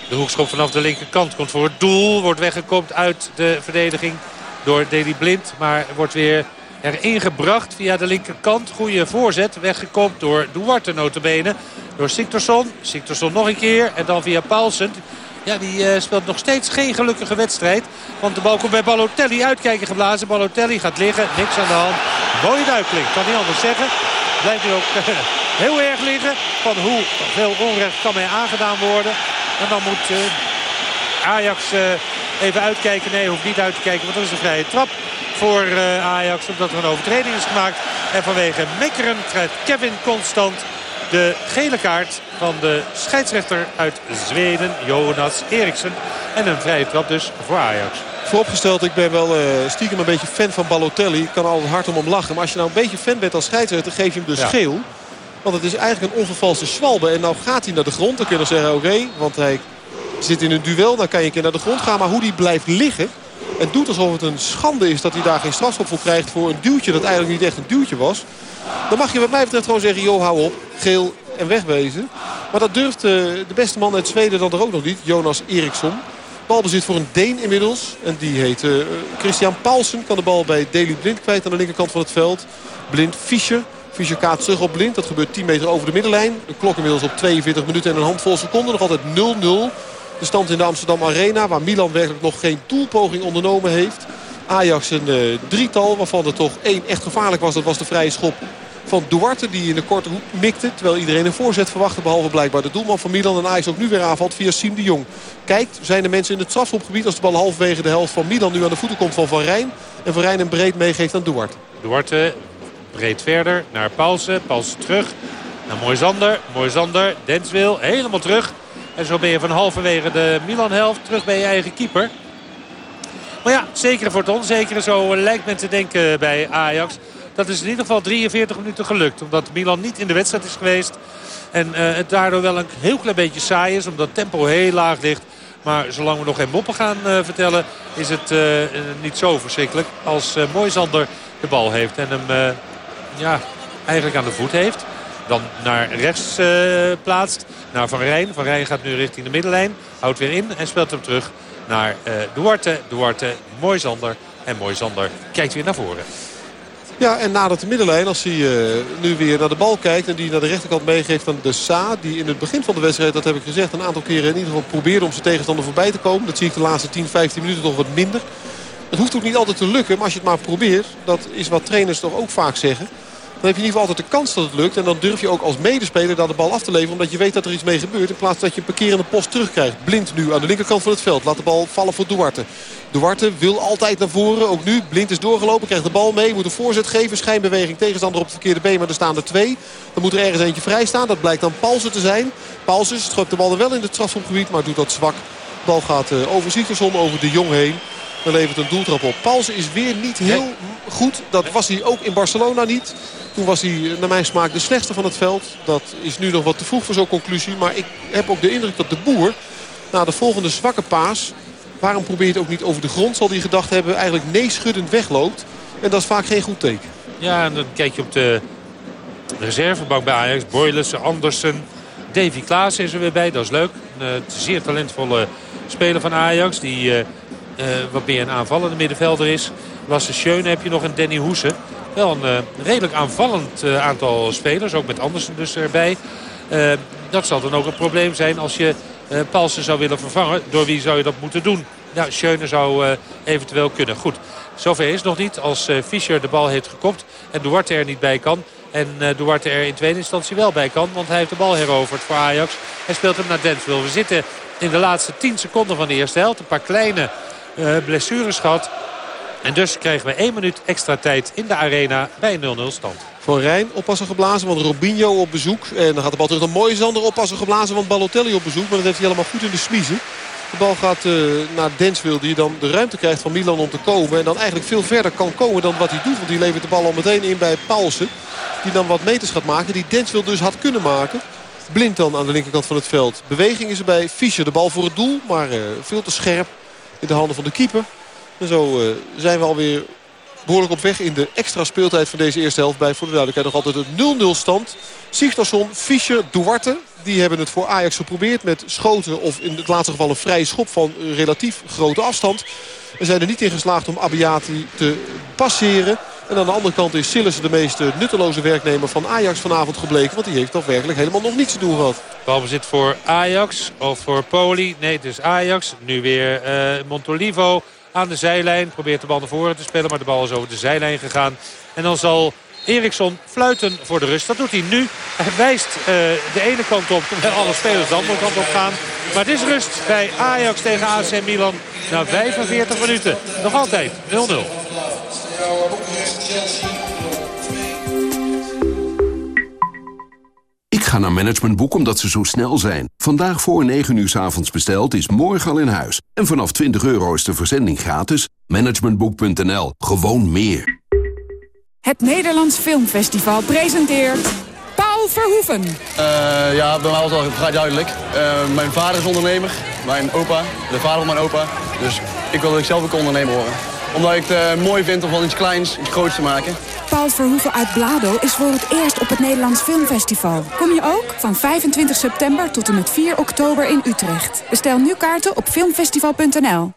De hoekschop vanaf de linkerkant komt voor het doel. Wordt weggekopt uit de verdediging door Deli Blind. Maar wordt weer erin gebracht via de linkerkant. Goede voorzet, weggekopt door Duarte notabene. Door Siktorsson. Siktorsson nog een keer en dan via Paulsen. Ja, die uh, speelt nog steeds geen gelukkige wedstrijd. Want de bal komt bij Balotelli uitkijken geblazen. Balotelli gaat liggen, niks aan de hand. Mooie duikeling, kan niet anders zeggen. Blijft nu ook (laughs) heel erg liggen. Van hoe veel onrecht kan mij aangedaan worden. En dan moet uh, Ajax even uitkijken. Nee, hoeft niet uit te kijken, want dat is een vrije trap voor Ajax. Omdat er een overtreding is gemaakt. En vanwege mekkeren krijgt Kevin Constant de gele kaart van de scheidsrechter uit Zweden, Jonas Eriksen. En een vrije trap dus voor Ajax. Vooropgesteld, ik ben wel uh, stiekem een beetje fan van Balotelli. Ik kan altijd hard om hem lachen. Maar als je nou een beetje fan bent als scheidsrechter, geef je hem dus ja. geel. Want het is eigenlijk een onvervalste zwalbe. En nou gaat hij naar de grond. Dan kun je dan zeggen, oké, okay, want hij zit in een duel. Dan kan je een keer naar de grond gaan. Maar hoe die blijft liggen... En doet alsof het een schande is dat hij daar geen strafschop voor krijgt voor een duwtje dat eigenlijk niet echt een duwtje was. Dan mag je wat mij betreft gewoon zeggen, joh hou op, geel en wegwezen. Maar dat durft uh, de beste man uit Zweden dan er ook nog niet, Jonas Eriksson. Balbezit voor een Deen inmiddels. En die heet uh, Christian Paulsen. Kan de bal bij Deli Blind kwijt aan de linkerkant van het veld. Blind Fischer. Fischer kaat terug op Blind. Dat gebeurt 10 meter over de middenlijn. De klok inmiddels op 42 minuten en een handvol seconden. Nog altijd 0-0. De stand in de Amsterdam Arena. Waar Milan werkelijk nog geen doelpoging ondernomen heeft. Ajax een uh, drietal waarvan er toch één echt gevaarlijk was. Dat was de vrije schop van Duarte die in de korte hoek mikte. Terwijl iedereen een voorzet verwachtte. Behalve blijkbaar de doelman van Milan. En Ajax ook nu weer aanvalt via Siem de Jong. Kijkt, zijn de mensen in het strafschopgebied als de bal halverwege de helft van Milan nu aan de voeten komt van Van Rijn. En Van Rijn een breed meegeeft aan Duarte. Duarte breed verder naar Paulsen. Paulsen terug naar Moisander. Moisander, Denswil helemaal terug. En zo ben je van halverwege de Milan-helft terug bij je eigen keeper. Maar ja, zeker voor het onzekere. Zo lijkt men te denken bij Ajax. Dat is in ieder geval 43 minuten gelukt. Omdat Milan niet in de wedstrijd is geweest. En uh, het daardoor wel een heel klein beetje saai is. Omdat tempo heel laag ligt. Maar zolang we nog geen moppen gaan uh, vertellen... is het niet zo verschrikkelijk. Als Moisander de bal heeft en hem ja, eigenlijk aan de voet heeft. Dan naar rechts plaatst naar Van Rijn. Van Rijn gaat nu richting de middenlijn. Houdt weer in en speelt hem terug naar uh, Duarte. Duarte, Moisander. En Moisander kijkt weer naar voren. Ja, en nadat de middenlijn, als hij uh, nu weer naar de bal kijkt... en die naar de rechterkant meegeeft aan de Sa... die in het begin van de wedstrijd, dat heb ik gezegd... een aantal keren in ieder geval probeerde om zijn tegenstander voorbij te komen. Dat zie ik de laatste 10, 15 minuten toch wat minder. Het hoeft ook niet altijd te lukken, maar als je het maar probeert... dat is wat trainers toch ook vaak zeggen... Dan heb je in ieder geval altijd de kans dat het lukt. En dan durf je ook als medespeler daar de bal af te leveren. Omdat je weet dat er iets mee gebeurt. In plaats dat je een parkerende post terugkrijgt. Blind nu aan de linkerkant van het veld. Laat de bal vallen voor Duarte. Duarte wil altijd naar voren. Ook nu. Blind is doorgelopen. Krijgt de bal mee. Moet een voorzet geven. Schijnbeweging. Tegenstander op het verkeerde been. Maar er staan er twee. Dan moet er ergens eentje vrij staan. Dat blijkt dan Paulsen te zijn. Paulsen schopt de bal er wel in het strafschopgebied. Maar doet dat zwak. De bal gaat uh, over Zieterson. Over de Jong heen. Dan levert een doeltrap op. Paulsen is weer niet heel goed. Dat was hij ook in Barcelona niet. Toen was hij eh, naar mijn smaak de slechtste van het veld. Dat is nu nog wat te vroeg voor zo'n conclusie. Maar ik heb ook de indruk dat de boer na de volgende zwakke paas... waarom probeer je het ook niet over de grond, zal hij gedacht hebben... eigenlijk nee schuddend wegloopt. En dat is vaak geen goed teken. Ja, en dan kijk je op de reservebank bij Ajax. Boylissen, Andersen, Davy Klaas is er weer bij. Dat is leuk. Een uh, zeer talentvolle speler van Ajax. Die uh, wat meer een aanvallende middenvelder is. Lasse Schöne heb je nog een Danny Hoese. Wel een redelijk aanvallend aantal spelers. Ook met Andersen dus erbij. dat zal dan ook een probleem zijn als je Paulsen zou willen vervangen. Door wie zou je dat moeten doen? Nou, Schöne zou eventueel kunnen. Goed, zover is nog niet. Als Fischer de bal heeft gekopt en Duarte er niet bij kan... En Duarte er in tweede instantie wel bij kan. Want hij heeft de bal heroverd voor Ajax. Hij speelt hem naar Denswil. We zitten in de laatste 10 seconden van de eerste helft. Een paar kleine blessures gehad. En dus krijgen we één minuut extra tijd in de arena bij 0-0 stand. Van Rijn oppassen geblazen, want Robinho op bezoek. En dan gaat de bal terug naar Moisander oppassen geblazen, want Balotelli op bezoek. Maar dat heeft hij helemaal goed in de smiezen. De bal gaat uh, naar Denswil die dan de ruimte krijgt van Milan om te komen. En dan eigenlijk veel verder kan komen dan wat hij doet. Want die levert de bal al meteen in bij Paulsen. Die dan wat meters gaat maken. Die Denswil dus had kunnen maken. Blind dan aan de linkerkant van het veld. Beweging is erbij. Fischer de bal voor het doel. Maar uh, veel te scherp in de handen van de keeper. En zo uh, zijn we alweer behoorlijk op weg in de extra speeltijd van deze eerste helft. Bij voor de duidelijkheid nog altijd het 0-0 stand. Sigtorsson, Fischer, Duarte. Die hebben het voor Ajax geprobeerd met schoten of in het laatste geval een vrije schop van relatief grote afstand. En zijn er niet in geslaagd om Abiati te passeren. En aan de andere kant is Sillissen de meest nutteloze werknemer van Ajax vanavond gebleken. Want die heeft toch werkelijk helemaal nog niets te doen gehad. Balbezit voor Ajax of voor Poli. Nee, is Ajax. Nu weer uh, Montolivo aan de zijlijn. Probeert de bal naar voren te spelen, maar de bal is over de zijlijn gegaan. En dan zal Eriksson fluiten voor de rust. Dat doet hij nu. Hij wijst uh, de ene kant op, terwijl alle spelers de andere kant op gaan. Maar het is rust bij Ajax tegen AC Milan na 45 minuten. Nog altijd 0-0. Ik ga naar Managementboek omdat ze zo snel zijn. Vandaag voor 9 uur s avonds besteld is morgen al in huis. En vanaf 20 euro is de verzending gratis. Managementboek.nl. Gewoon meer. Het Nederlands Filmfestival presenteert... Paul Verhoeven. Uh, ja, bij mij was het al vrij duidelijk. Uh, mijn vader is ondernemer. Mijn opa, de vader van mijn opa. Dus ik wil dat ik zelf ook ondernemer worden. Omdat ik het uh, mooi vind om van iets kleins iets groots te maken. Paul Verhoeven uit Blado is voor het eerst op het Nederlands Filmfestival. Kom je ook? Van 25 september tot en met 4 oktober in Utrecht. Bestel nu kaarten op filmfestival.nl.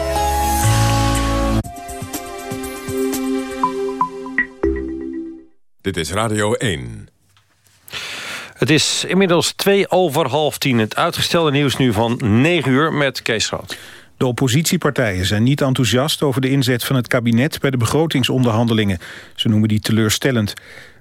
Dit is Radio 1. Het is inmiddels twee over half tien. Het uitgestelde nieuws nu van 9 uur met Kees Groot. De oppositiepartijen zijn niet enthousiast over de inzet van het kabinet bij de begrotingsonderhandelingen. Ze noemen die teleurstellend.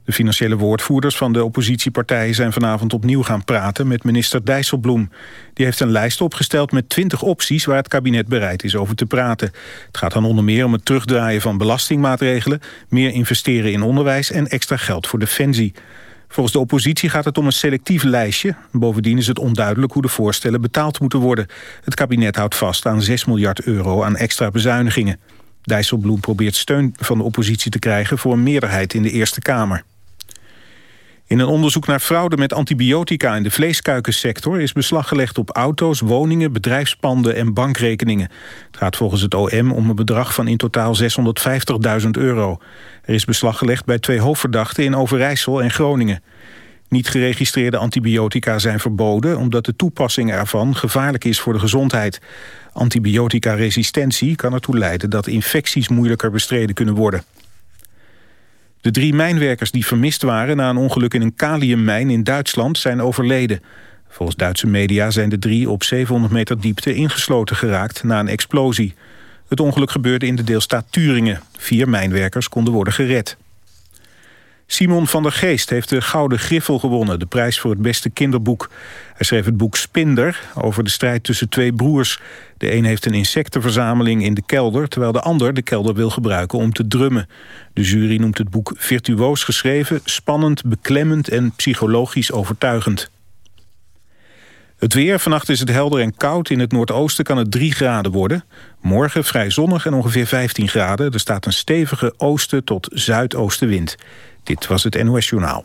De financiële woordvoerders van de oppositiepartijen zijn vanavond opnieuw gaan praten met minister Dijsselbloem. Die heeft een lijst opgesteld met 20 opties waar het kabinet bereid is over te praten. Het gaat dan onder meer om het terugdraaien van belastingmaatregelen, meer investeren in onderwijs en extra geld voor defensie. Volgens de oppositie gaat het om een selectief lijstje. Bovendien is het onduidelijk hoe de voorstellen betaald moeten worden. Het kabinet houdt vast aan 6 miljard euro aan extra bezuinigingen. Dijsselbloem probeert steun van de oppositie te krijgen... voor een meerderheid in de Eerste Kamer. In een onderzoek naar fraude met antibiotica in de vleeskuikensector... is beslag gelegd op auto's, woningen, bedrijfspanden en bankrekeningen. Het gaat volgens het OM om een bedrag van in totaal 650.000 euro. Er is beslag gelegd bij twee hoofdverdachten in Overijssel en Groningen. Niet geregistreerde antibiotica zijn verboden... omdat de toepassing ervan gevaarlijk is voor de gezondheid. Antibiotica-resistentie kan ertoe leiden dat infecties moeilijker bestreden kunnen worden. De drie mijnwerkers die vermist waren na een ongeluk in een kaliummijn in Duitsland zijn overleden. Volgens Duitse media zijn de drie op 700 meter diepte ingesloten geraakt na een explosie. Het ongeluk gebeurde in de deelstaat Turingen. Vier mijnwerkers konden worden gered. Simon van der Geest heeft de Gouden Griffel gewonnen... de prijs voor het beste kinderboek. Hij schreef het boek Spinder over de strijd tussen twee broers. De een heeft een insectenverzameling in de kelder... terwijl de ander de kelder wil gebruiken om te drummen. De jury noemt het boek virtuoos geschreven... spannend, beklemmend en psychologisch overtuigend. Het weer, vannacht is het helder en koud. In het noordoosten kan het 3 graden worden. Morgen vrij zonnig en ongeveer 15 graden. Er staat een stevige oosten tot zuidoostenwind. Dit was het NOS Journaal.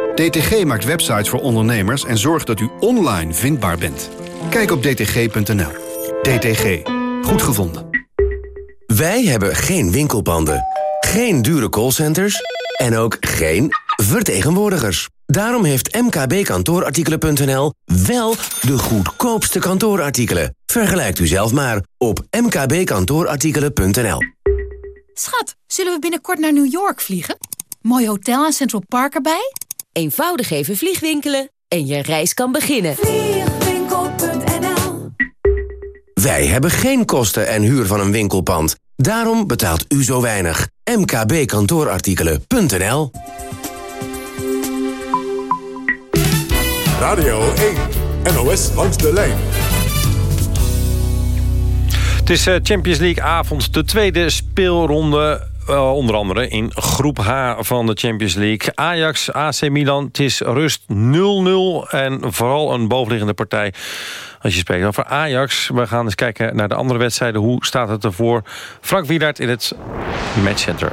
DTG maakt websites voor ondernemers en zorgt dat u online vindbaar bent. Kijk op dtg.nl. DTG. Goed gevonden. Wij hebben geen winkelpanden, geen dure callcenters en ook geen vertegenwoordigers. Daarom heeft mkbkantoorartikelen.nl wel de goedkoopste kantoorartikelen. Vergelijkt u zelf maar op mkbkantoorartikelen.nl. Schat, zullen we binnenkort naar New York vliegen? Mooi hotel en Central Park erbij? Eenvoudig even vliegwinkelen en je reis kan beginnen. Vliegwinkel.nl Wij hebben geen kosten en huur van een winkelpand. Daarom betaalt u zo weinig. mkbkantoorartikelen.nl Radio 1, NOS langs de lijn. Het is eh, Champions League avond, de tweede speelronde. Uh, onder andere in groep H van de Champions League. Ajax, AC Milan, het is rust 0-0. En vooral een bovenliggende partij als je spreekt over Ajax. We gaan eens kijken naar de andere wedstrijden. Hoe staat het ervoor? Frank Wielaert in het matchcenter.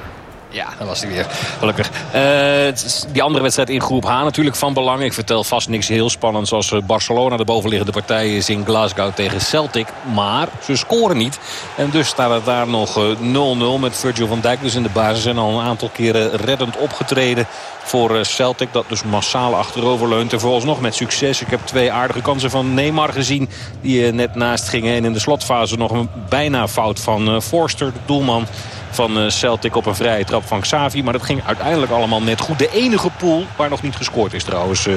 Ja, dat was hij weer. Gelukkig. Uh, die andere wedstrijd in groep H natuurlijk van belang. Ik vertel vast niks heel spannends als eh, Barcelona de bovenliggende partij is in Glasgow tegen Celtic. Maar ze scoren niet. En dus staat het daar nog 0-0 uh, met Virgil van Dijk dus in de basis. En al een aantal keren reddend opgetreden voor Celtic. Dat dus massaal achterover leunt. En vooralsnog met succes. Ik heb twee aardige kansen van Neymar gezien. Die net naast gingen. En in de slotfase nog een bijna fout van Forster, de doelman van Celtic op een vrije trap van Xavi. Maar dat ging uiteindelijk allemaal net goed. De enige pool waar nog niet gescoord is trouwens,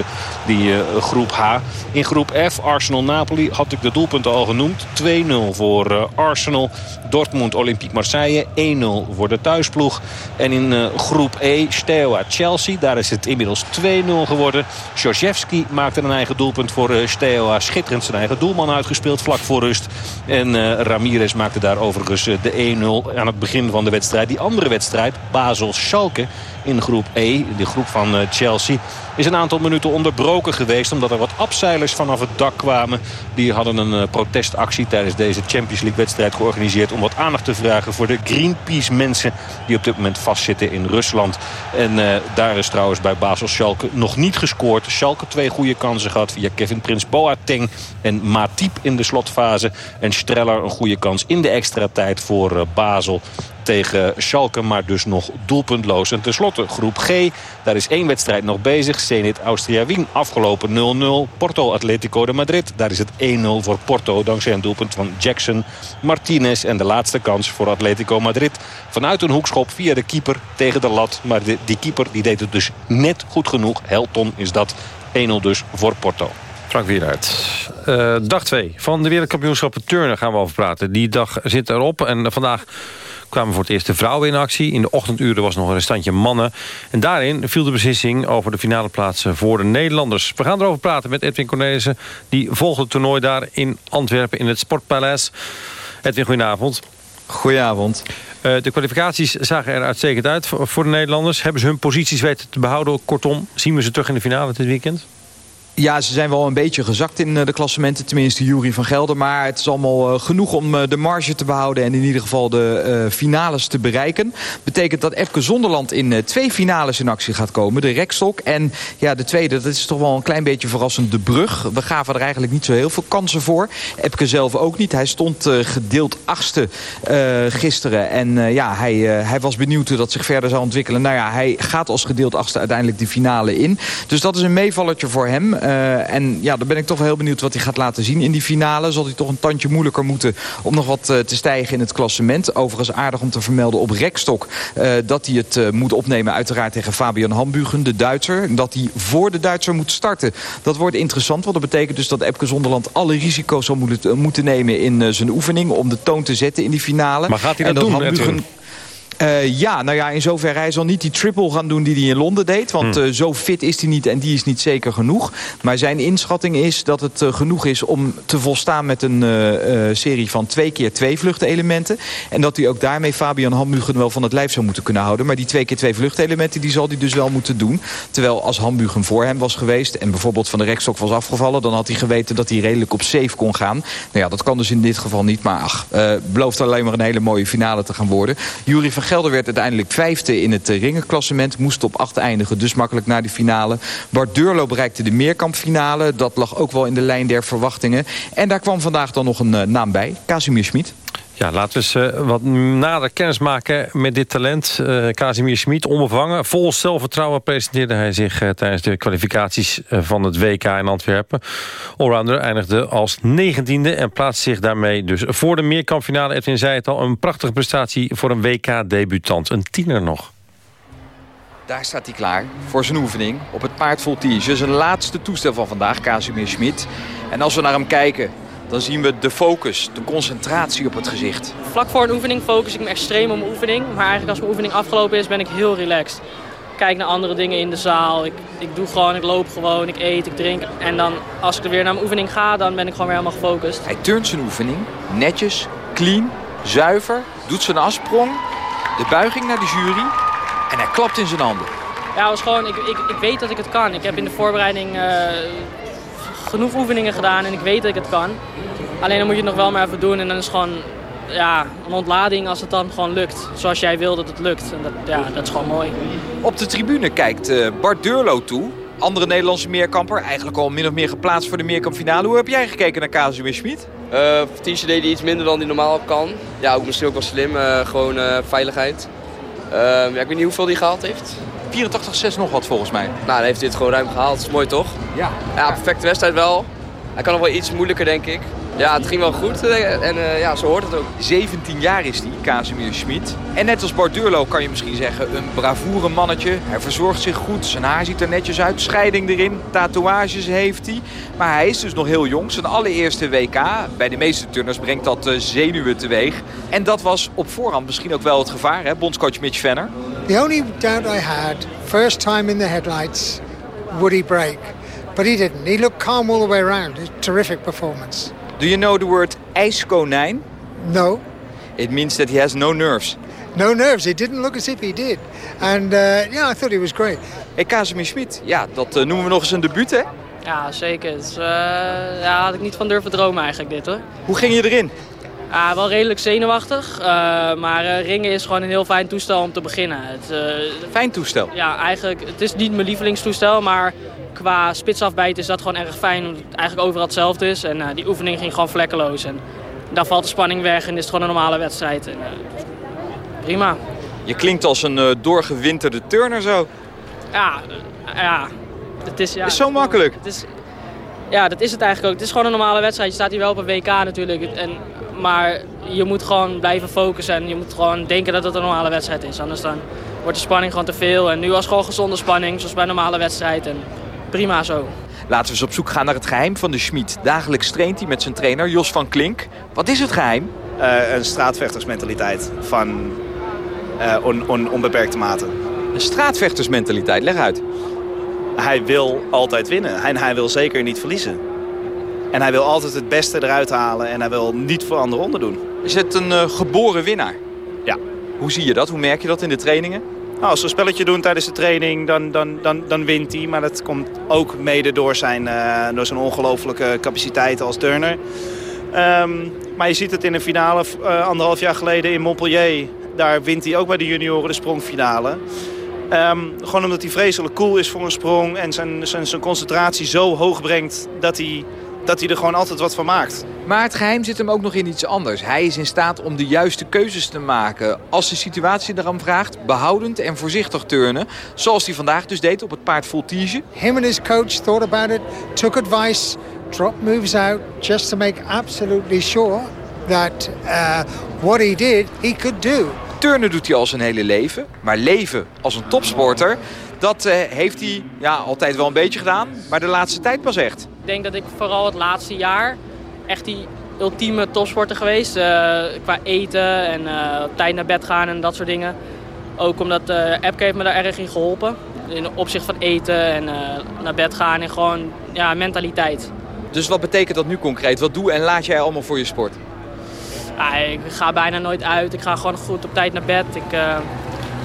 die groep H. In groep F, Arsenal-Napoli, had ik de doelpunten al genoemd. 2-0 voor Arsenal. Dortmund, Olympique Marseille. 1-0 voor de thuisploeg. En in groep E, Steaua-Chelsea. Daar is het inmiddels 2-0 geworden. Sjozewski maakte een eigen doelpunt voor Steaua. Schitterend zijn eigen doelman uitgespeeld vlak voor rust. En Ramirez maakte daar overigens de 1-0 aan het begin van de wedstrijd. Die andere wedstrijd, Basel-Schalke in groep E, de groep van Chelsea... is een aantal minuten onderbroken geweest... omdat er wat afzeilers vanaf het dak kwamen. Die hadden een protestactie tijdens deze Champions League-wedstrijd georganiseerd... om wat aandacht te vragen voor de Greenpeace-mensen... die op dit moment vastzitten in Rusland. En uh, daar is trouwens bij Basel-Schalke nog niet gescoord. Schalke twee goede kansen gehad via Kevin Prins Boateng en Matip in de slotfase. En Streller een goede kans in de extra tijd voor Basel tegen Schalke, maar dus nog doelpuntloos. En tenslotte groep G, daar is één wedstrijd nog bezig. Zenit Austria Wien afgelopen 0-0. Porto Atletico de Madrid, daar is het 1-0 voor Porto... dankzij een doelpunt van Jackson Martinez. En de laatste kans voor Atletico Madrid vanuit een hoekschop via de keeper tegen de lat. Maar die keeper die deed het dus net goed genoeg. Helton is dat 1-0 dus voor Porto. Frank Wieruit. Uh, dag 2 van de wereldkampioenschappen turnen gaan we over praten. Die dag zit erop en vandaag kwamen voor het eerst de vrouwen in actie. In de ochtenduren was nog een restantje mannen. En daarin viel de beslissing over de finale plaatsen voor de Nederlanders. We gaan erover praten met Edwin Cornelissen. Die volgt het toernooi daar in Antwerpen in het Sportpaleis. Edwin, goedenavond. Goedenavond. Uh, de kwalificaties zagen er uitstekend uit voor de Nederlanders. Hebben ze hun posities weten te behouden? Kortom, zien we ze terug in de finale dit weekend? Ja, ze zijn wel een beetje gezakt in de klassementen. Tenminste, Jury van Gelder. Maar het is allemaal genoeg om de marge te behouden... en in ieder geval de finales te bereiken. Betekent dat Epke Zonderland in twee finales in actie gaat komen. De rekstok en ja, de tweede, dat is toch wel een klein beetje verrassend, de brug. We gaven er eigenlijk niet zo heel veel kansen voor. Epke zelf ook niet. Hij stond gedeeld achtste gisteren. En ja, hij, hij was benieuwd hoe dat zich verder zou ontwikkelen. Nou ja, hij gaat als gedeeld achtste uiteindelijk de finale in. Dus dat is een meevallertje voor hem. Uh, en ja, dan ben ik toch wel heel benieuwd wat hij gaat laten zien in die finale. Zal hij toch een tandje moeilijker moeten om nog wat uh, te stijgen in het klassement. Overigens aardig om te vermelden op rekstok uh, dat hij het moet opnemen uiteraard tegen Fabian Hambugen, de Duitser. Dat hij voor de Duitser moet starten. Dat wordt interessant, want dat betekent dus dat Epke Zonderland alle risico's zal moeten, moeten nemen in zijn oefening om de toon te zetten in die finale. Maar gaat hij dat, dat doen, Hambugen, uh, ja, nou ja, in zoverre hij zal niet die triple gaan doen die hij in Londen deed. Want hmm. uh, zo fit is hij niet en die is niet zeker genoeg. Maar zijn inschatting is dat het uh, genoeg is om te volstaan met een serie van twee keer twee vluchtelementen. En dat hij ook daarmee Fabian Hambugen wel van het lijf zou moeten kunnen houden. Maar die twee keer twee vluchtelementen die zal hij dus wel moeten doen. Terwijl als Hambugen voor hem was geweest en bijvoorbeeld van de rekstok was afgevallen... dan had hij geweten dat hij redelijk op safe kon gaan. Nou ja, dat kan dus in dit geval niet. Maar ach, belooft alleen maar een hele mooie finale te gaan worden. Jury van Gelder werd uiteindelijk vijfde in het eh, ringenklassement. Moest op acht eindigen, dus makkelijk naar de finale. Bart Durlo bereikte de meerkampfinale. Dat lag ook wel in de lijn der verwachtingen. En daar kwam vandaag dan nog een uh, naam bij. Casimir Schmid. Ja, laten we eens uh, wat nader kennis maken met dit talent. Uh, Casimir Schmid, onbevangen. Vol zelfvertrouwen presenteerde hij zich uh, tijdens de kwalificaties van het WK in Antwerpen. Allrounder eindigde als negentiende en plaatst zich daarmee dus voor de meerkampfinale. Edwin zei het al, een prachtige prestatie voor een WK-debutant. Een tiener nog. Daar staat hij klaar voor zijn oefening op het paard Voltige. Zijn laatste toestel van vandaag, Casimir Schmid. En als we naar hem kijken, dan zien we de focus, de concentratie op het gezicht. Vlak voor een oefening focus ik me extreem op mijn oefening. Maar eigenlijk als mijn oefening afgelopen is, ben ik heel relaxed. Ik kijk naar andere dingen in de zaal. Ik, ik doe gewoon, ik loop gewoon, ik eet, ik drink. En dan als ik er weer naar mijn oefening ga, dan ben ik gewoon weer helemaal gefocust. Hij turnt zijn oefening, netjes, clean, zuiver, doet zijn afsprong, de buiging naar de jury en hij klapt in zijn handen. Ja, was gewoon, ik, ik, ik weet dat ik het kan. Ik heb in de voorbereiding uh, genoeg oefeningen gedaan en ik weet dat ik het kan. Alleen dan moet je het nog wel maar even doen en dan is het gewoon ja, een ontlading als het dan gewoon lukt. Zoals jij wil dat het lukt. En dat, ja, dat is gewoon mooi. Op de tribune kijkt uh, Bart Durlo toe. Andere Nederlandse meerkamper. Eigenlijk al min of meer geplaatst voor de meerkampfinale. Hoe heb jij gekeken naar Casimir Schmid? Uh, Tiesje deed iets minder dan hij normaal kan. Ja, ook misschien ook wel slim. Uh, gewoon uh, veiligheid. ja, ik weet niet hoeveel hij gehaald heeft. 84-6 nog wat volgens mij. Nou, dan heeft hij het gewoon ruim gehaald. Dat is mooi toch? Ja. Ja, perfecte wedstrijd wel. Hij kan nog wel iets moeilijker, denk ik. Ja, het ging wel goed en uh, ja, zo hoort het ook. 17 jaar is hij, Casimir Schmid. En net als Bart Durlo kan je misschien zeggen, een bravoure mannetje. Hij verzorgt zich goed, zijn haar ziet er netjes uit, scheiding erin, tatoeages heeft hij. Maar hij is dus nog heel jong, zijn allereerste WK. Bij de meeste turners brengt dat uh, zenuwen teweeg. En dat was op voorhand misschien ook wel het gevaar, hè, bondscoach Mitch Venner. The only doubt I had, first time in the headlights, would he break? But he didn't. He looked calm all the way around. Terrific performance. Do you know the word ijskonijn? No. It means that he has no nerves. No nerves. It didn't look as if he did. And uh, yeah, I thought he was great. Hey, Casimir Schmid, ja, dat uh, noemen we nog eens een debuut, hè? Ja, zeker. Dus, uh, ja, had ik niet van durven dromen eigenlijk, dit hoor. Hoe ging je erin? Ja, wel redelijk zenuwachtig. Uh, maar uh, ringen is gewoon een heel fijn toestel om te beginnen. Het, uh, fijn toestel? Ja, eigenlijk. Het is niet mijn lievelingstoestel, maar qua spitsafbijt is dat gewoon erg fijn. Omdat het eigenlijk overal hetzelfde is. En die oefening ging gewoon vlekkeloos. En dan valt de spanning weg en is het gewoon een normale wedstrijd. En, prima. Je klinkt als een doorgewinterde turner zo. Ja, ja. Het is, ja, is zo makkelijk. Het is, ja, dat is het eigenlijk ook. Het is gewoon een normale wedstrijd. Je staat hier wel op een WK natuurlijk. En maar je moet gewoon blijven focussen en je moet gewoon denken dat het een normale wedstrijd is. Anders dan wordt de spanning gewoon te veel. En nu was gewoon gezonde spanning, zoals bij een normale wedstrijd. En prima zo. Laten we eens op zoek gaan naar het geheim van de Schmid. Dagelijks traint hij met zijn trainer Jos van Klink. Wat is het geheim? Uh, een straatvechtersmentaliteit van uh, on, on, onbeperkte mate. Een straatvechtersmentaliteit, leg uit. Hij wil altijd winnen en hij wil zeker niet verliezen. En hij wil altijd het beste eruit halen en hij wil niet voor anderen doen. Is het een uh, geboren winnaar? Ja. Hoe zie je dat? Hoe merk je dat in de trainingen? Nou, als ze een spelletje doen tijdens de training, dan, dan, dan, dan wint hij. Maar dat komt ook mede door zijn, uh, door zijn ongelofelijke capaciteiten als turner. Um, maar je ziet het in de finale uh, anderhalf jaar geleden in Montpellier. Daar wint hij ook bij de junioren de sprongfinale. Um, gewoon omdat hij vreselijk cool is voor een sprong en zijn, zijn, zijn concentratie zo hoog brengt dat hij, dat hij er gewoon altijd wat van maakt. Maar het geheim zit hem ook nog in iets anders. Hij is in staat om de juiste keuzes te maken als de situatie erom vraagt. Behoudend en voorzichtig turnen. Zoals hij vandaag dus deed op het paard Voltige. Him and his coach thought about it, took advice, dropped moves out just to make absolutely sure that uh, what he did, he could do. Turnen doet hij al zijn hele leven. Maar leven als een topsporter, dat uh, heeft hij ja, altijd wel een beetje gedaan. Maar de laatste tijd pas echt. Ik denk dat ik vooral het laatste jaar echt die ultieme topsporter geweest. Uh, qua eten en uh, op tijd naar bed gaan en dat soort dingen. Ook omdat uh, Epke heeft me daar erg in geholpen. In opzicht van eten en naar bed gaan en gewoon ja, mentaliteit. Dus wat betekent dat nu concreet? Wat doe en laat jij allemaal voor je sport? Ja, ik ga bijna nooit uit. Ik ga gewoon goed op tijd naar bed. Ik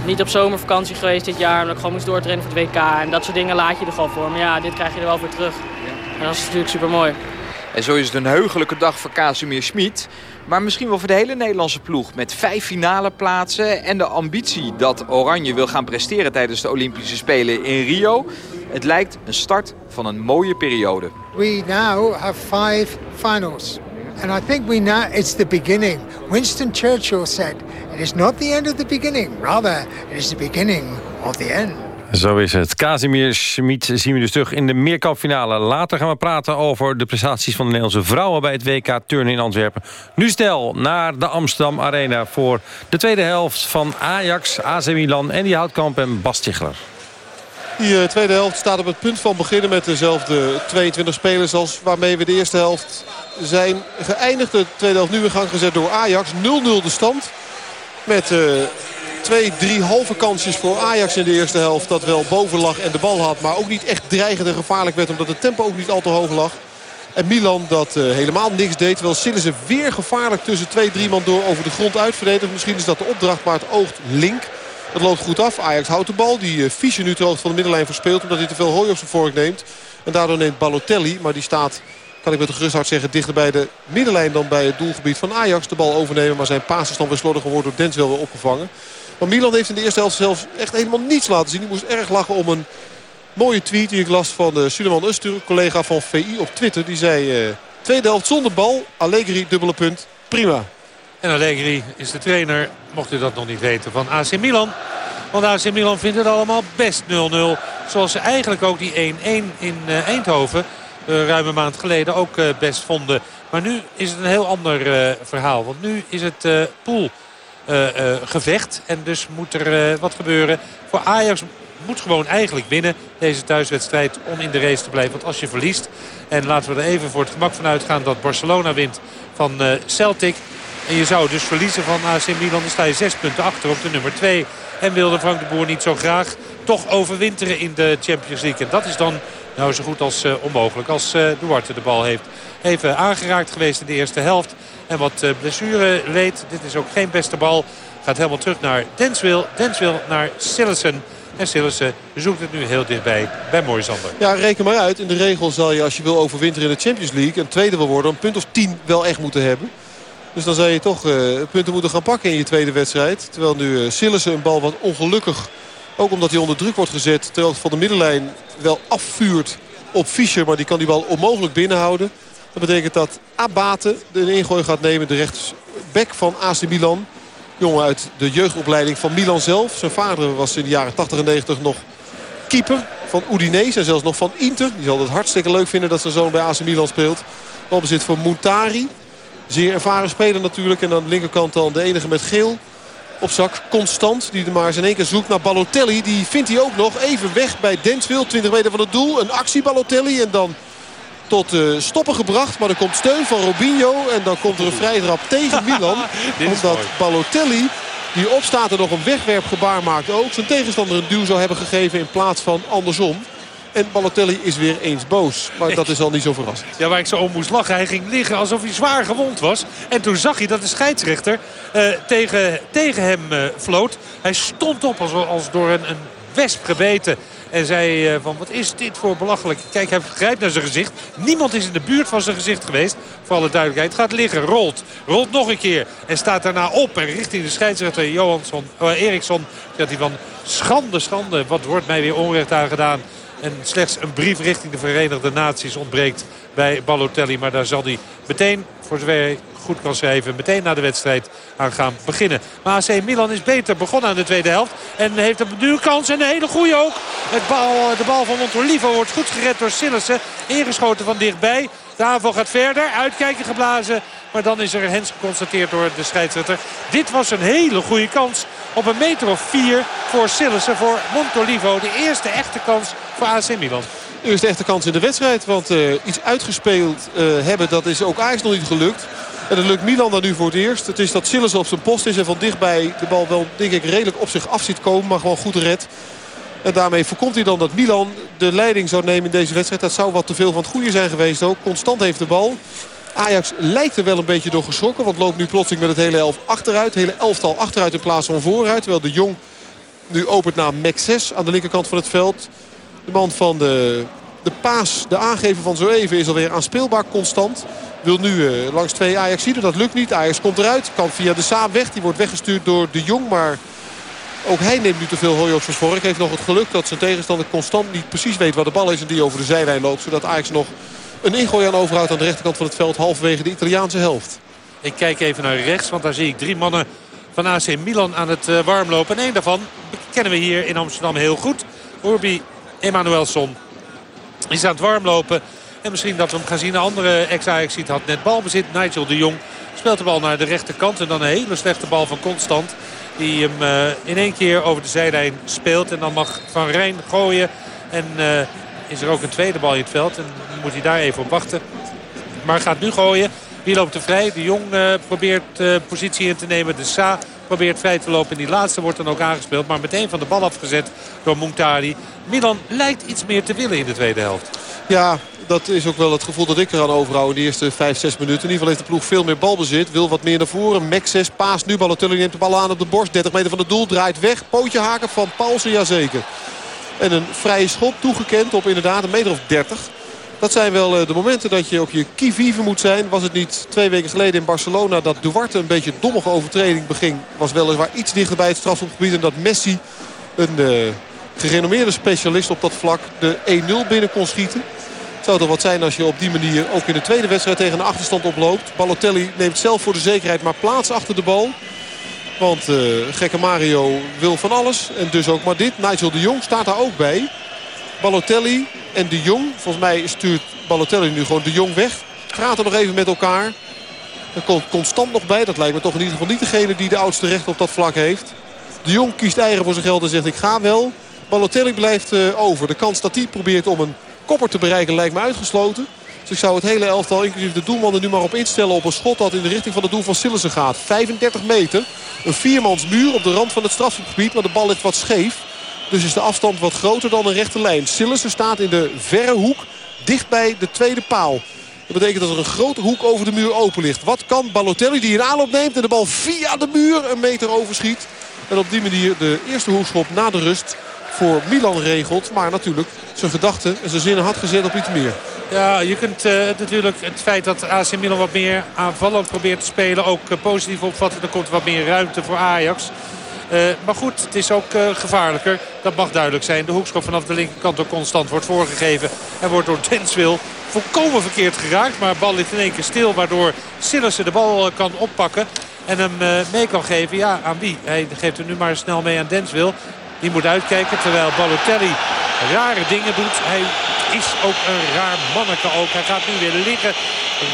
niet op zomervakantie geweest dit jaar, omdat ik gewoon moest doortrainen voor het WK. En dat soort dingen laat je er gewoon voor. Maar ja, dit krijg je er wel voor terug. En dat is natuurlijk super mooi. En zo is het een heugelijke dag voor Casimir Schmid. Maar misschien wel voor de hele Nederlandse ploeg. Met vijf finale plaatsen en de ambitie dat Oranje wil gaan presteren tijdens de Olympische Spelen in Rio. Het lijkt een start van een mooie periode. We now have five finals. And I think we know it's the beginning. Winston Churchill said, it is not the end of the beginning. Rather, it is the beginning of the end. Zo is het. Casimir Schmid zien we dus terug in de meerkampfinale. Later gaan we praten over de prestaties van de Nederlandse vrouwen... bij het WK Turnen in Antwerpen. Nu snel naar de Amsterdam Arena... voor de tweede helft van Ajax, AC Milan, die Houtkamp en Bas Tichler. Die uh, tweede helft staat op het punt van beginnen met dezelfde 22 spelers... als waarmee we de eerste helft zijn geëindigd. De tweede helft nu in gang gezet door Ajax. 0-0 de stand. Met uh, twee, drie halve kansjes voor Ajax in de eerste helft. Dat wel boven lag en de bal had. Maar ook niet echt dreigend en gevaarlijk werd. Omdat het tempo ook niet al te hoog lag. En Milan dat uh, helemaal niks deed. Terwijl Sillissen weer gevaarlijk tussen twee, drie man door over de grond uitverdedigt. Misschien is dat de opdracht, maar het oogt link. Het loopt goed af. Ajax houdt de bal. Die uh, nu ter van de middenlijn verspeelt. Omdat hij te veel hooi op zijn vork neemt. En daardoor neemt Balotelli. Maar die staat, kan ik met een gerust hart zeggen, dichter bij de middenlijn dan bij het doelgebied van Ajax. De bal overnemen. Maar zijn paas is dan weer slordig geworden door Dens weer opgevangen. Maar Milan heeft in de eerste helft zelfs echt helemaal niets laten zien. Die moest erg lachen om een mooie tweet die ik las van uh, Suleiman Ustur, collega van VI op Twitter. Die zei, uh, tweede helft zonder bal, Allegri dubbele punt, prima. En Allegri is de trainer, mocht u dat nog niet weten, van AC Milan. Want AC Milan vindt het allemaal best 0-0. Zoals ze eigenlijk ook die 1-1 in uh, Eindhoven uh, ruim een maand geleden ook best vonden. Maar nu is het een heel ander verhaal. Want nu is het pool gevecht. En dus moet er wat gebeuren. Voor Ajax moet gewoon eigenlijk winnen deze thuiswedstrijd om in de race te blijven. Want als je verliest, en laten we er even voor het gemak van uitgaan dat Barcelona wint van Celtic... En je zou dus verliezen van AC Milan. Dan sta je zes punten achter op de nummer 2. En wilde Frank de Boer niet zo graag toch overwinteren in de Champions League. En dat is dan nou zo goed als onmogelijk als uh, Duarte de bal heeft. Even aangeraakt geweest in de eerste helft. En wat uh, blessure leed. Dit is ook geen beste bal. Gaat helemaal terug naar Denswil. Denswil naar Sillessen. En Sillessen zoekt het nu heel dichtbij bij Moisander. Ja, reken maar uit. In de regel zal je als je wil overwinteren in de Champions League... een tweede wil worden, een punt of tien wel echt moeten hebben. Dus dan zou je toch uh, punten moeten gaan pakken in je tweede wedstrijd. Terwijl nu uh, Sillissen een bal wat ongelukkig, ook omdat hij onder druk wordt gezet... terwijl het van de middenlijn wel afvuurt op Fischer. Maar die kan die bal onmogelijk binnenhouden. Dat betekent dat Abate de ingooi gaat nemen. De rechtsback van AC Milan. Jongen uit de jeugdopleiding van Milan zelf. Zijn vader was in de jaren 80 en 90 nog keeper van Udinese. En zelfs nog van Inter. Die zal het hartstikke leuk vinden dat zijn zoon bij AC Milan speelt. Balbezit voor Montari. Zeer ervaren speler natuurlijk. En aan de linkerkant dan de enige met geel op zak. Constant. Die er maar eens in één keer zoekt naar Balotelli. Die vindt hij ook nog even weg bij Denswil. 20 meter van het doel. Een actie Balotelli. En dan tot uh, stoppen gebracht. Maar er komt steun van Robinho. En dan komt er een vrijdrap tegen (laughs) Milan. omdat Balotelli die opstaat en nog een wegwerpgebaar maakt ook. Zijn tegenstander een duw zou hebben gegeven in plaats van andersom. En Balotelli is weer eens boos. Maar dat is al niet zo verrassend. Ja, waar ik zo om moest lachen. Hij ging liggen alsof hij zwaar gewond was. En toen zag hij dat de scheidsrechter uh, tegen, tegen hem uh, floot. Hij stond op als, als door een, een wesp gebeten. En zei uh, van wat is dit voor belachelijk. Kijk, hij grijpt naar zijn gezicht. Niemand is in de buurt van zijn gezicht geweest. Voor alle duidelijkheid. Gaat liggen, rolt. Rolt nog een keer. En staat daarna op. En richting de scheidsrechter Johansson, uh, Eriksson. Dat hij van schande, schande. Wat wordt mij weer onrecht aangedaan. En slechts een brief richting de Verenigde Naties ontbreekt bij Balotelli. Maar daar zal hij meteen, voor zover hij goed kan schrijven, meteen na de wedstrijd aan gaan beginnen. Maar AC Milan is beter begonnen aan de tweede helft. En heeft een nu kans en een hele goede ook. Het bal, de bal van Montolivo wordt goed gered door Sillissen. Ingeschoten van dichtbij. De aanval gaat verder. Uitkijken geblazen. Maar dan is er hens geconstateerd door de scheidsrechter. Dit was een hele goede kans op een meter of vier voor Sillissen, voor Montolivo. De eerste echte kans voor Milan. De eerste echte kans in de wedstrijd. Want uh, iets uitgespeeld uh, hebben, dat is ook Ajax nog niet gelukt. En dat lukt Milan dan nu voor het eerst. Het is dat Sillissen op zijn post is en van dichtbij de bal wel denk ik redelijk op zich af ziet komen. Maar gewoon goed red. En daarmee voorkomt hij dan dat Milan de leiding zou nemen in deze wedstrijd. Dat zou wat te veel van het goede zijn geweest ook. Constant heeft de bal. Ajax lijkt er wel een beetje door geschrokken. Want loopt nu plotseling met het hele elf achteruit. Hele elftal achteruit in plaats van vooruit. Terwijl de Jong nu opent naar Max 6 aan de linkerkant van het veld. De man van de, de paas, de aangever van zo even is alweer aanspeelbaar constant. Wil nu uh, langs twee Ajax zien. Dat lukt niet. Ajax komt eruit. Kan via de Saab weg. Die wordt weggestuurd door de Jong. Maar ook hij neemt nu te veel hooi op zijn vork. Heeft nog het geluk dat zijn tegenstander constant niet precies weet waar de bal is. En die over de zijlijn loopt. Zodat Ajax nog een ingooi aan overhoudt aan de rechterkant van het veld. Halverwege de Italiaanse helft. Ik kijk even naar rechts. Want daar zie ik drie mannen van AC Milan aan het uh, warmlopen. En één daarvan kennen we hier in Amsterdam heel goed. Urbi Emanuelson is aan het warmlopen. En misschien dat we hem gaan zien. Een andere ex-Ajax had net balbezit. Nigel de Jong speelt de bal naar de rechterkant. En dan een hele slechte bal van Constant. Die hem uh, in één keer over de zijlijn speelt. En dan mag Van Rijn gooien. En uh, is er ook een tweede bal in het veld. En moet hij daar even op wachten. Maar gaat nu gooien. Wie loopt er vrij? De Jong uh, probeert positie in te nemen. De Sa probeert vrij te lopen. En die laatste wordt dan ook aangespeeld. Maar meteen van de bal afgezet door Muntari. Milan lijkt iets meer te willen in de tweede helft. Ja, dat is ook wel het gevoel dat ik eraan overhoud in de eerste 5, 6 minuten. In ieder geval heeft de ploeg veel meer balbezit. Wil wat meer naar voren. Max 6 paas nu. Balotelli neemt de bal aan op de borst. 30 meter van het doel. Draait weg. Pootje haken van Paulsen. Jazeker. En een vrije schop toegekend op inderdaad een meter of 30. Dat zijn wel de momenten dat je op je kivive moet zijn. Was het niet twee weken geleden in Barcelona dat Duarte een beetje dommige overtreding beging. Was weliswaar iets dichter bij het strafschopgebied. En dat Messi, een uh, gerenommeerde specialist op dat vlak, de 1-0 binnen kon schieten. Het zou toch wat zijn als je op die manier ook in de tweede wedstrijd tegen een achterstand oploopt. Balotelli neemt zelf voor de zekerheid maar plaats achter de bal. Want uh, gekke Mario wil van alles. En dus ook maar dit. Nigel de Jong staat daar ook bij. Balotelli en de Jong. Volgens mij stuurt Balotelli nu gewoon de Jong weg. Praten nog even met elkaar. Er komt constant nog bij. Dat lijkt me toch in ieder geval niet degene die de oudste recht op dat vlak heeft. De Jong kiest eigen voor zijn geld en zegt ik ga wel. Balotelli blijft uh, over. De kans dat hij probeert om een kopper te bereiken lijkt me uitgesloten. Dus ik zou het hele elftal, inclusief de doelman, er nu maar op instellen op een schot dat in de richting van het doel van Sillissen gaat. 35 meter. Een viermans muur op de rand van het strafgebied, maar de bal ligt wat scheef. Dus is de afstand wat groter dan een rechte lijn. Sillissen staat in de verre hoek, dicht bij de tweede paal. Dat betekent dat er een grote hoek over de muur open ligt. Wat kan Balotelli die een aanloop neemt en de bal via de muur een meter overschiet. En op die manier de eerste hoekschop na de rust voor Milan regelt. Maar natuurlijk zijn gedachten en zijn zinnen had gezet op iets meer. Ja, je kunt uh, natuurlijk het feit dat AC Milan wat meer aanvallend probeert te spelen ook uh, positief opvatten. Er komt wat meer ruimte voor Ajax. Uh, maar goed, het is ook uh, gevaarlijker. Dat mag duidelijk zijn. De hoekschop vanaf de linkerkant door Constant wordt voorgegeven. En wordt door Denswil volkomen verkeerd geraakt. Maar bal ligt in één keer stil. Waardoor Sillissen de bal uh, kan oppakken. En hem mee kan geven. Ja, aan wie? Hij geeft hem nu maar snel mee aan Denswil. Die moet uitkijken. Terwijl Balotelli rare dingen doet. Hij is ook een raar manneke ook. Hij gaat nu weer liggen.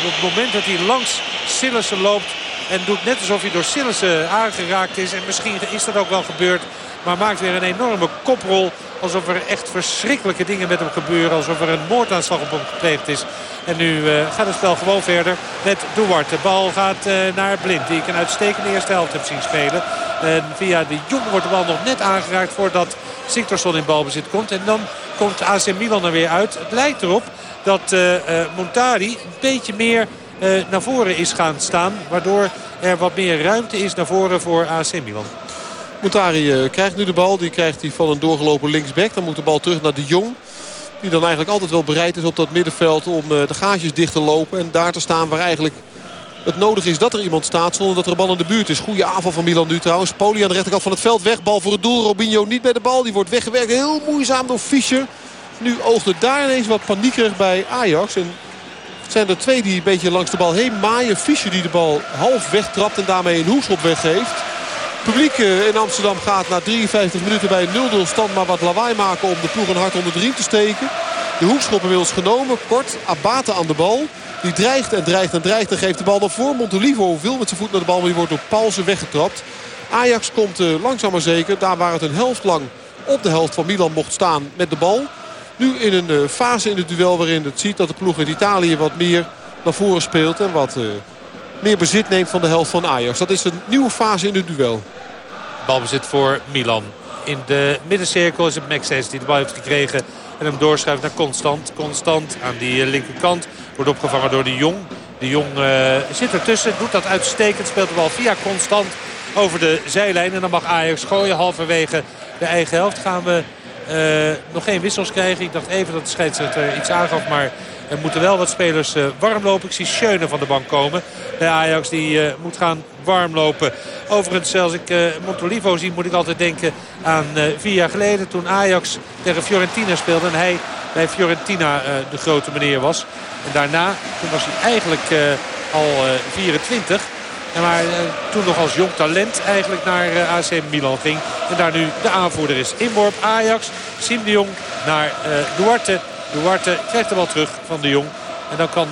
Op het moment dat hij langs Sillissen loopt en doet net alsof hij door Sillissen aangeraakt is. En misschien is dat ook wel gebeurd. Maar maakt weer een enorme koprol. Alsof er echt verschrikkelijke dingen met hem gebeuren. Alsof er een moordaanslag op hem gepleegd is. En nu uh, gaat het spel gewoon verder met Duarte. De bal gaat uh, naar Blind. Die ik een uitstekende eerste helft heb zien spelen. En via de Jong wordt de bal nog net aangeraakt voordat Siktorsson in balbezit komt. En dan komt AC Milan er weer uit. Het lijkt erop dat uh, Montari een beetje meer naar voren is gaan staan. Waardoor er wat meer ruimte is naar voren voor AC Milan. Montari krijgt nu de bal. Die krijgt hij van een doorgelopen linksback. Dan moet de bal terug naar de Jong. Die dan eigenlijk altijd wel bereid is op dat middenveld om de gaatjes dicht te lopen. En daar te staan waar eigenlijk het nodig is dat er iemand staat zonder dat er een bal in de buurt is. Goede aanval van Milan nu trouwens. Poli aan de rechterkant van het veld weg. Bal voor het doel. Robinho niet bij de bal. Die wordt weggewerkt. Heel moeizaam door Fischer. Nu oogt het daar ineens wat paniekerig bij Ajax. En het zijn er twee die een beetje langs de bal heen maaien. Fischer die de bal half wegtrapt en daarmee een hoekschop weggeeft. Het publiek eh, in Amsterdam gaat na 53 minuten bij een 0-0 stand maar wat lawaai maken om de ploeg een hart onder de riem te steken. De hoekschop inmiddels genomen. Kort, Abate aan de bal. Die dreigt en dreigt en dreigt en geeft de bal naar voor. Montolivo wil met zijn voet naar de bal, maar die wordt door Paulsen weggetrapt. Ajax komt uh, langzaam maar zeker. Daar waar het een helft lang op de helft van Milan mocht staan met de bal. Nu in een uh, fase in het duel waarin het ziet dat de ploeg in Italië wat meer naar voren speelt. En wat uh, meer bezit neemt van de helft van Ajax. Dat is een nieuwe fase in het duel. Balbezit voor Milan. In de middencirkel is het Maxes die de bal heeft gekregen. En hem doorschuift naar Constant. Constant aan die linkerkant. Wordt opgevangen door de Jong. De Jong zit ertussen. Doet dat uitstekend. Speelt de bal via Constant over de zijlijn. En dan mag Ajax gooien. Halverwege de eigen helft gaan we nog geen wissels krijgen. Ik dacht even dat de scheidsrechter iets aangaf. Maar er moeten wel wat spelers uh, warm lopen. Ik zie Schöne van de bank komen. Bij Ajax die uh, moet gaan warm lopen. Overigens, als ik Montolivo zie, moet ik altijd denken aan vier jaar geleden. Toen Ajax tegen Fiorentina speelde. En hij bij Fiorentina de grote meneer was. En daarna, toen was hij eigenlijk al 24. En maar toen nog als jong talent eigenlijk naar AC Milan ging. En daar nu de aanvoerder is. Inworp Ajax, Sim de Jong naar Duarte. Duarte krijgt de bal terug van de Jong. En dan kan,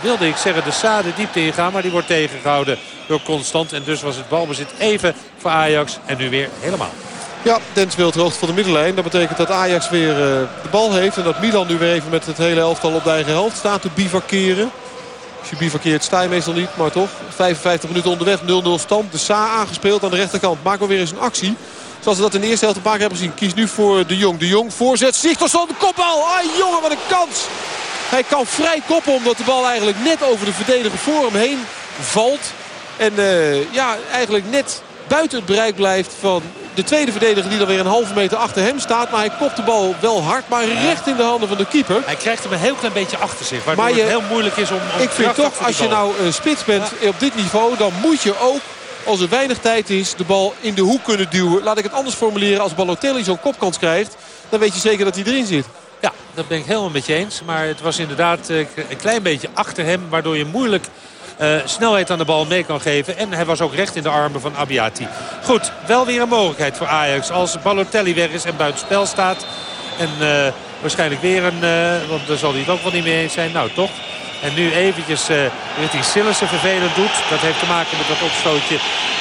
wilde ik zeggen, de Sade diepte ingaan. Maar die wordt tegengehouden door Constant. En dus was het balbezit even voor Ajax. En nu weer helemaal. Ja, Dens het hoogte van de middenlijn. Dat betekent dat Ajax weer de bal heeft. En dat Milan nu weer even met het hele elftal op de eigen helft staat te bivakeren. Je bivakkeert sta meestal niet, maar toch. 55 minuten onderweg, 0-0 stand. De Sa aangespeeld aan de rechterkant. Maakt wel weer eens een actie. Zoals we dat in de eerste helft een paar keer hebben gezien. Kies nu voor de Jong. De Jong voorzet. Sigtorsson, de kopbal. Ah jongen, wat een kans. Hij kan vrij koppen omdat de bal eigenlijk net over de verdediger voor hem heen valt. En uh, ja, eigenlijk net buiten het bereik blijft van de tweede verdediger die dan weer een halve meter achter hem staat. Maar hij kopt de bal wel hard, maar recht in de handen van de keeper. Hij krijgt hem een heel klein beetje achter zich. Waardoor maar je, het heel moeilijk is om, om Ik vind toch, als je nou uh, spits bent ja. op dit niveau, dan moet je ook als er weinig tijd is, de bal in de hoek kunnen duwen. Laat ik het anders formuleren. Als Balotelli zo'n kopkans krijgt, dan weet je zeker dat hij erin zit. Ja, dat ben ik helemaal met je eens. Maar het was inderdaad een klein beetje achter hem. Waardoor je moeilijk snelheid aan de bal mee kan geven. En hij was ook recht in de armen van Abiati. Goed, wel weer een mogelijkheid voor Ajax. Als Balotelli weg is en buitenspel staat. En uh, waarschijnlijk weer een... Uh, want daar zal hij het ook wel niet mee eens zijn. Nou, toch. En nu eventjes uh, richting Sillissen vervelend doet. Dat heeft te maken met dat opstootje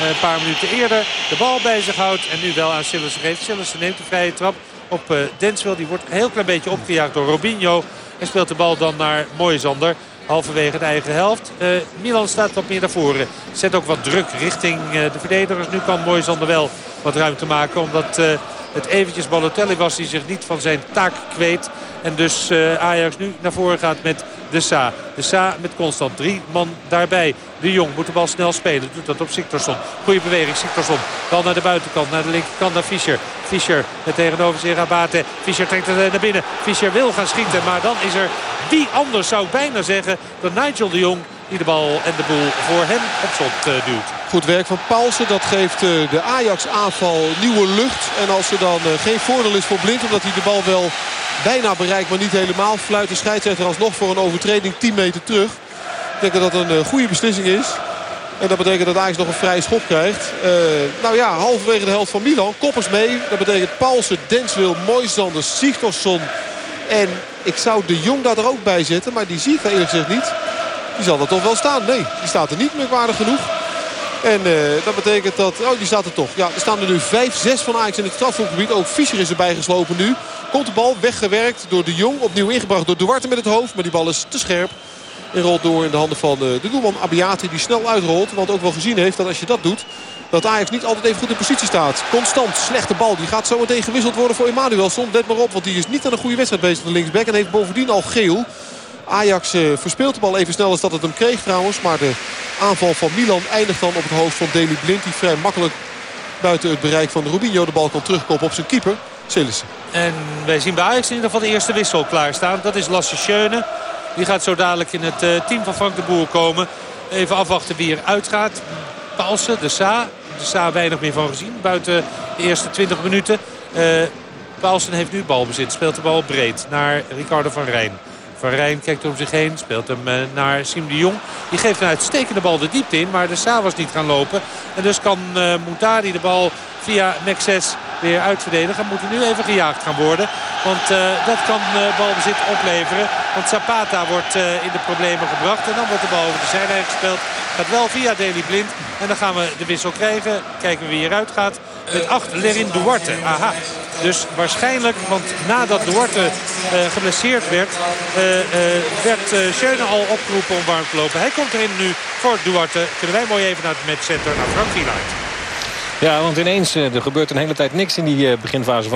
een paar minuten eerder. De bal bij zich houdt en nu wel aan Sillissen geeft. Sillissen neemt de vrije trap op uh, Denswil. Die wordt een heel klein beetje opgejaagd door Robinho. En speelt de bal dan naar Moisander. Halverwege de eigen helft. Uh, Milan staat wat meer naar voren. Zet ook wat druk richting uh, de verdedigers. Nu kan Moisander wel wat ruimte maken. Omdat uh, het eventjes Balotelli was die zich niet van zijn taak kweet. En dus Ajax nu naar voren gaat met de Sa. De Sa met constant drie man daarbij. De Jong moet de bal snel spelen. Doet dat op Siktorsson. Goede beweging Siktorsson. Bal naar de buitenkant. Naar de linkerkant naar Fischer. Fischer met tegenover zich Abate. Fischer trekt het naar binnen. Fischer wil gaan schieten. Maar dan is er wie anders zou ik bijna zeggen dan Nigel de Jong. Die de bal en de boel voor hem op slot uh, duwt. Goed werk van Paulsen. Dat geeft uh, de Ajax aanval nieuwe lucht. En als er dan uh, geen voordeel is voor Blind. Omdat hij de bal wel bijna bereikt, maar niet helemaal. Fluit de scheidsrechter alsnog voor een overtreding 10 meter terug. Ik denk dat dat een goede beslissing is. En dat betekent dat Ajax nog een vrije schop krijgt. Nou ja, halverwege de helft van Milan. Koppers mee. Dat betekent Paulsen, Denswil, Moisander, Sigtorsson. En ik zou de Jong daar ook bij zetten. Maar die zie ik eerlijk gezegd niet. Die zal er toch wel staan. Nee, die staat er niet merkwaardig genoeg. En uh, dat betekent dat... Oh, die staat er toch. Ja, er staan er nu 5-6 van Ajax in het strafschopgebied. Ook Fischer is erbij geslopen nu. Komt de bal weggewerkt door de Jong. Opnieuw ingebracht door Duarte met het hoofd. Maar die bal is te scherp. En rolt door in de handen van uh, de doelman Abiati. Die snel uitrolt. Want ook wel gezien heeft dat als je dat doet... dat Ajax niet altijd even goed in positie staat. Constant, slechte bal. Die gaat zo meteen gewisseld worden voor Emanuelson. Let maar op, want die is niet aan een goede wedstrijd bezig de linksback. En heeft bovendien al geel. Ajax uh, verspeelt de bal even snel als dat het hem kreeg trouwens. Maar de aanval van Milan eindigt dan op het hoofd van Deli Blind. Die vrij makkelijk buiten het bereik van Rubinho de bal kan terugkopen op zijn keeper. Sillissen. En wij zien bij Ajax in ieder geval de eerste wissel klaarstaan. Dat is Lasse Schöne. Die gaat zo dadelijk in het uh, team van Frank de Boer komen. Even afwachten wie er uitgaat. Paulsen, de Sa. De Sa weinig meer van gezien. Buiten de eerste 20 minuten. Uh, Paulsen heeft nu balbezit. Speelt de bal breed naar Ricardo van Rijn. Van Rijn kijkt om zich heen. Speelt hem uh, naar Siem de Jong. Die geeft een uitstekende bal de diepte in. Maar de Sa was niet gaan lopen. En dus kan uh, Moutari de bal via Mexes weer uitverdedigen. Moet nu even gejaagd gaan worden. Want uh, dat kan uh, balbezit opleveren. Want Zapata wordt in de problemen gebracht. En dan wordt de bal over de zijlijn gespeeld. Gaat wel via Deli Blind. En dan gaan we de wissel krijgen. Kijken we wie eruit gaat. Met 8 Lerin Duarte. Aha. Dus waarschijnlijk, want nadat Duarte geblesseerd werd... werd Schöne al opgeroepen om warm te lopen. Hij komt erin nu voor Duarte. Kunnen wij mooi even naar het matchcenter naar Frank Wieland. Ja, want ineens er gebeurt een hele tijd niks in die beginfase van